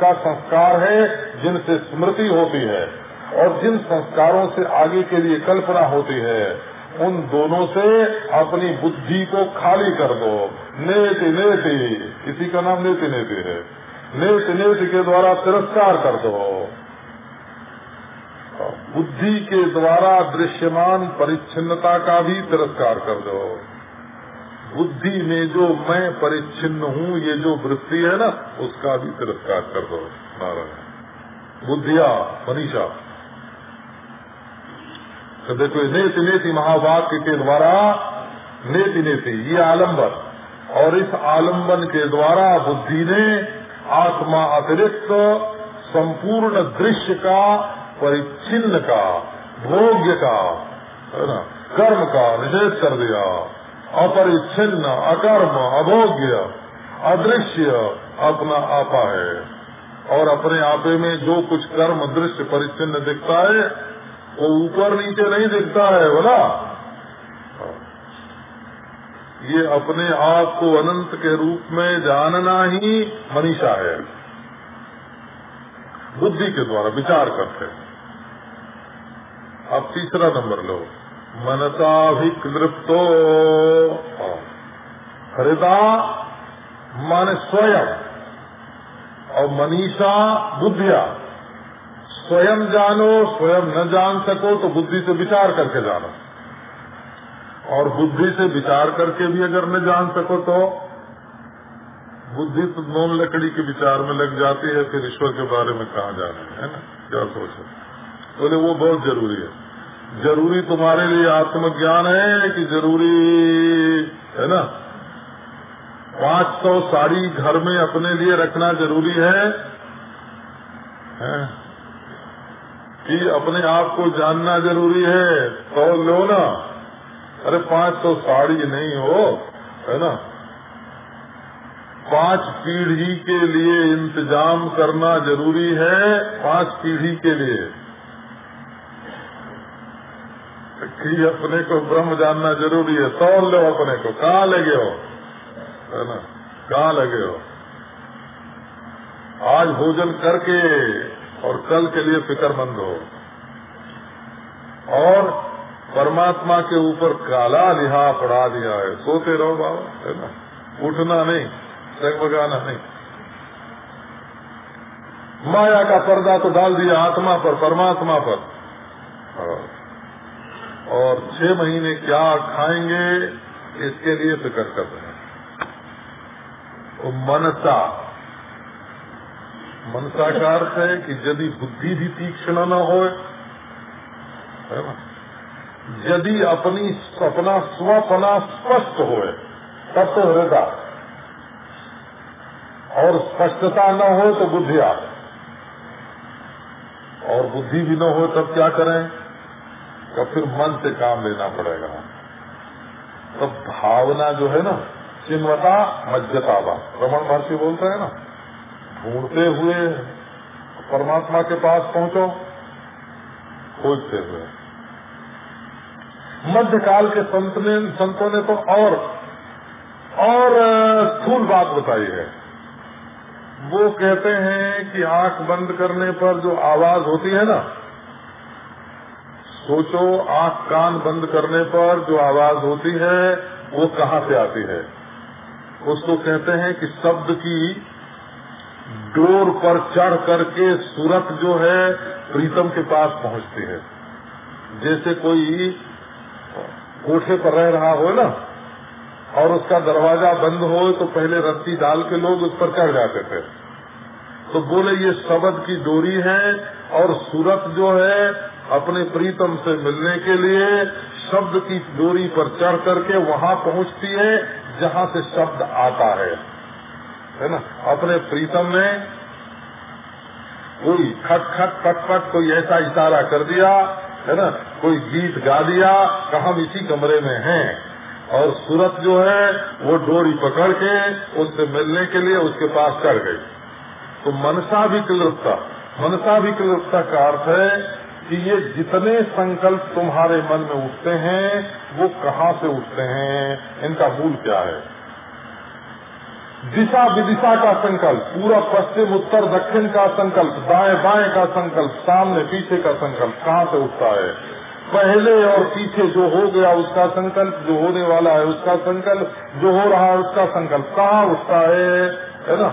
का संस्कार है, जिनसे स्मृति होती है। और जिन संस्कारों से आगे के लिए कल्पना होती है, उन दोनों से अपनी बुद्धि को खाली कर दो। नेति नेति। इसी का नाम नेति नेति है। नेत नेत के द्वारा तिरस्कार कर दो। बुद्धि के द्वारा दृश्यमान परिच्छिन्नता का भी तिरस्कार कर दो। बुद्धि में जो मैं परिच्छिन्न हूँ, ये जो वृत्ति है ना, उसका भी तिरस्कार कर दो, नारायण। बुद्धिया, मनीषा। तो देखो नेति नेति महावाक्य के द्वारा, नेति नेति, ये आलंबन और इस आलंबन के द्वारा बुद्धि ने आत्मा अतिरिक्त संपूर्ण दृश्य का, परिच्छिन्न का, भोग्य का, है ना, कर्म का निषेध कर दिया। अपरिच्छिन्न, अकर्म, अभोग्य, अदृश्य अपना आपा है। और अपने आपे में जो कुछ कर्म, दृश्य, परिच्छिन्न दिखता है वो ऊपर नीचे नहीं दिखता है, बोला। ये अपने आप को अनंत के रूप में जानना ही मनीषा है। बुद्धि के द्वारा विचार करते अब तीसरा नंबर लो। मनसा भी कृप्तो हृदा मन स्वयं। और मनीषा बुद्धिया। स्वयं जानो स्वयं न जान सको तो बुद्धि से विचार करके जानो। और बुद्धि से विचार करके भी अगर न जान सको तो बुद्धि तो नोन लकड़ी के विचार में लग जाती है फिर ईश्वर के बारे में कहा जाना है ना? क्या सोचो। बोले वो बहुत ज़रूरी है। ज़रूरी तुम्हारे लिए आत्मज्ञान है कि ज़रूरी है ना? पाँच सौ साड़ी घर में अपने लिए रखना ज़रूरी है, है? कि अपने आप को जानना ज़रूरी है। तो लो ना अरे पाँच सौ साड़ी नहीं हो, है ना? पाँच पीढ़ी के लिए इंतज़ाम करना ज़रूरी है, पाँच पीढ़ी के लिए। कि अपने को ब्रह्म जानना ज़रूरी है। तोड़ लो अपने को। कहाँ लगे हो? है ना? कहाँ लगे हो? आज भोजन करके और कल के लिए फिक्रमंद हो। और परमात्मा के ऊपर काला लिहा पड़ा दिया है। सोते रहो बाबा, है ना? उठना नहीं, जगमगाना नहीं। माया का पर्दा तो डाल दिया आत्मा पर, परमात्मा पर। और छह महीने क्या खाएँगे, इसके लिए फ़िक्र कर रहे हैं। मनसा मनसा का अर्थ है कि यदि बुद्धि भी तीक्ष्ण न हो यदि अपनी अपना स्वपना स्पष्ट हो तब तो हृदय और स्पष्टता न हो तो बुद्धिया और बुद्धि भी न हो तब क्या करें? तो फिर मन से काम लेना पड़ेगा। तो भावना जो है ना, चिन्वता मज्जतावा रमन महर्षि बोलते हैं ना ढूंढते हुए परमात्मा के पास पहुंचो, खोजते हुए। मध्यकाल के संत ने, संतों ने तो और और स्थूल बात बताई है। वो कहते हैं कि आँख बंद करने पर जो आवाज़ होती है ना, सोचो आँख कान बंद करने पर जो आवाज़ होती है, वो कहाँ से आती है? उसको कहते हैं कि शब्द की डोर पर चढ़ करके सूरत जो है प्रीतम के पास पहुँचती है। जैसे कोई कोठे पर रह रहा हो ना, और उसका दरवाज़ा बंद हो तो पहले रस्सी डाल के लोग उस पर चढ़ जाते थे। तो बोले, ये शब्द की डोरी है, और सूरत जो है अपने प्रीतम से मिलने के लिए शब्द की डोरी पर चढ़ करके वहाँ पहुँचती है, जहाँ से शब्द आता है। है ना? अपने प्रीतम ने कोई खट खट पट पट कोई ऐसा इशारा कर दिया, है ना? कोई गीत गा दिया कि हम इसी कमरे में हैं। और सूरत जो है, वो डोरी पकड़ के उससे मिलने के लिए उसके पास चढ़ गई। तो मनसा भी क्लृप्ता मनसा भी क्लृप्ता का अर्थ है कि ये जितने संकल्प तुम्हारे मन में उठते हैं, वो कहाँ से उठते हैं? इनका मूल क्या है? दिशा विदिशा का संकल्प, पूरा पश्चिम, उत्तर, दक्षिण का संकल्प, दाएँ बाएँ का संकल्प, सामने पीछे का संकल्प, कहाँ से उठता है? पहले और पीछे जो हो गया उसका संकल्प, जो होने वाला है उसका संकल्प, जो हो रहा है उसका संकल्प, कहाँ उठता है? है ना?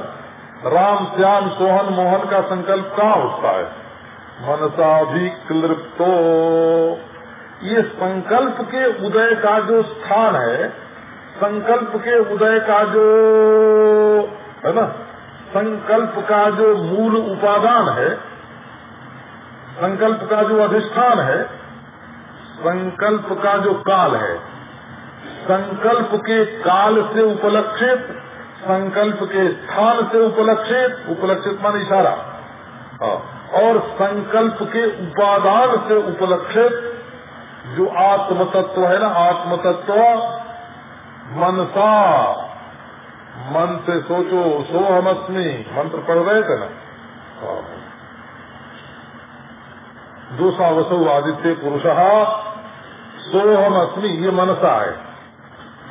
राम, श्याम, सोहन, मोहन का संकल्प कहाँ उठता है? मनसा भी क्लिप्तो। ये संकल्प के उदय का जो स्थान है संकल्प के उदय का जो है ना? संकल्प का जो मूल उपादान है संकल्प का जो अधिष्ठान है संकल्प का जो काल है संकल्प के काल से उपलक्षित संकल्प के स्थान से उपलक्षित उपलक्षित मान इशारा। हाँ, और संकल्प के उपादान से उपलक्षित जो आत्म तत्व है ना आत्म तत्व मनसा मन से सोचो सोहमस्मी मंत्र पढ़ रहे थे ना? हाँ। दो सावसो आदित्य पुरुष सोहम अस्मी, ये मनसा है।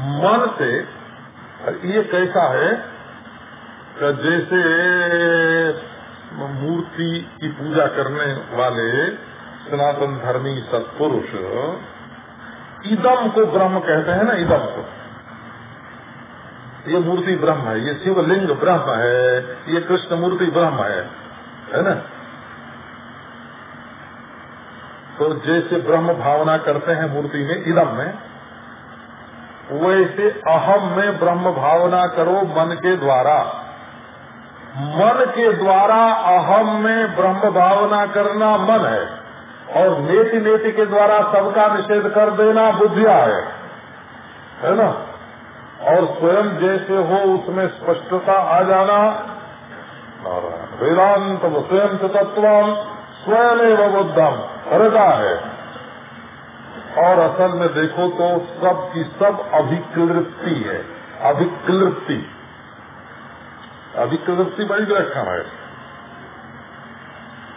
मन से ये कैसा है? जैसे मूर्ति की पूजा करने वाले सनातन धर्मी सत्पुरुष, इदम को ब्रह्म कहते हैं ना, इदम को। ये मूर्ति ब्रह्म है, ये शिवलिंग ब्रह्म है, ये कृष्ण मूर्ति ब्रह्म है है ना? तो जैसे ब्रह्म भावना करते हैं मूर्ति में, इदम में, वैसे अहम में ब्रह्म भावना करो मन के द्वारा। मन के द्वारा अहम में ब्रह्म भावना करना मन है, और नेति नेति के द्वारा सबका निषेध कर देना बुद्धिया है है ना? और स्वयं जैसे हो उसमें स्पष्टता आ जाना। वेदांत स्वयं तत्व स्वयं बुद्धम। हृदय है। और असल में देखो तो सब की सब अभिकृति है। अभिकृति। अभिकृति बड़ी विलक्षण है।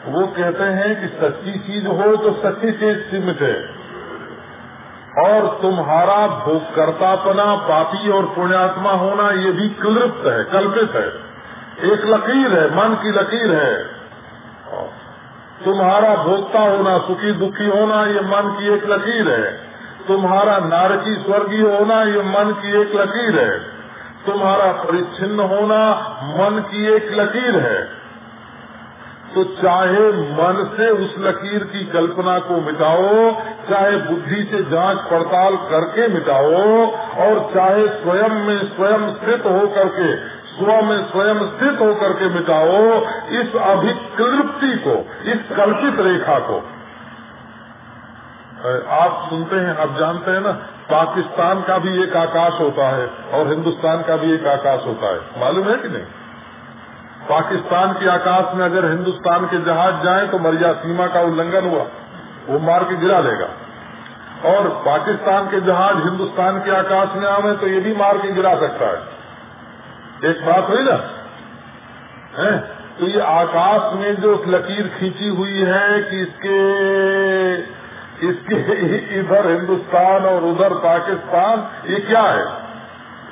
वो कहते हैं कि सच्ची चीज़ हो तो सच्ची चीज़ सीमित है। और तुम्हारा भोगकर्तापना पापी और पुण्यात्मा होना, ये भी कुलृप्त है, कल्पित है। एक लकीर है, मन की लकीर है। तुम्हारा भोक्ता होना, सुखी दुखी होना, ये मन की एक लकीर है। तुम्हारा नारकी स्वर्गीय होना, ये मन की एक लकीर है। तुम्हारा परिच्छिन्न होना, मन की एक लकीर है। तो चाहे मन से उस लकीर की कल्पना को मिटाओ, चाहे बुद्धि से जाँच पड़ताल करके मिटाओ, और चाहे स्वयं में स्वयं स्थित हो करके स्व में स्वयं स्थित होकर के मिटाओ, इस अभिकृप्ति को, इस कल्पित रेखा को। आप सुनते हैं, आप जानते हैं ना, पाकिस्तान का भी एक आकाश होता है, और हिंदुस्तान का भी एक आकाश होता है। मालूम है कि नहीं? पाकिस्तान के आकाश में अगर हिंदुस्तान के जहाज़ जाएँ तो मरिया सीमा का उल्लंघन हुआ, वो मार के गिरा लेगा। और पाकिस्तान के जहाज़ हिंदुस्तान के आकाश में आवे तो ये भी मार के गिरा सकता है। एक बात हुई ना? है? तो ये आकाश में जो लकीर खींची हुई है कि इसके इसके इधर हिंदुस्तान और उधर पाकिस्तान, ये क्या है?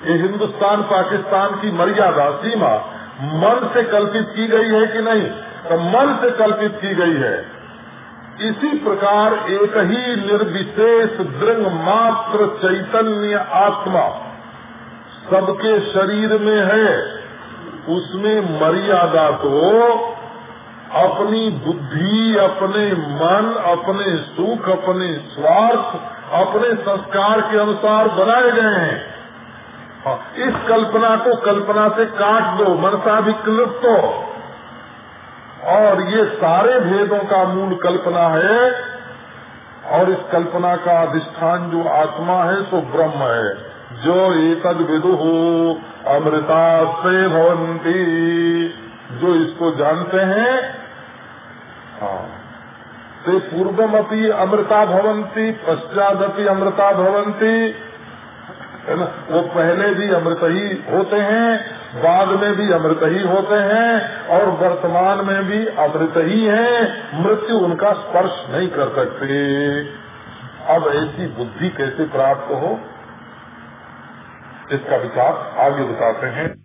ये हिंदुस्तान पाकिस्तान की मर्यादा सीमा। मन से कल्पित की गई है कि नहीं? तो मन से कल्पित की गई है। इसी प्रकार एक ही निर्विशेष दृंग मात्र चैतन्य आत्मा सबके शरीर में है। उसमें मर्यादा तो अपनी बुद्धि, अपने मन, अपने सुख, अपने स्वार्थ, अपने संस्कार के अनुसार बनाए गए हैं। इस कल्पना को कल्पना से काट दो, मनसा विक्लिप्त हो। और ये सारे भेदों का मूल कल्पना है, और इस कल्पना का अधिष्ठान जो आत्मा है, सो ब्रह्म है। जो एक विदु अमृता से भवंती जो इसको जानते हैं हाँ ते पूर्वम अपनी अमृता भवंती पश्चात अमृता भवंती है ना? वो पहले भी अमृत ही होते हैं, बाद में भी अमृत ही होते हैं और वर्तमान में भी अमृत ही। है मृत्यु उनका स्पर्श नहीं कर सकते। अब ऐसी बुद्धि कैसे प्राप्त हो? इसका विकास आगे बताते हैं।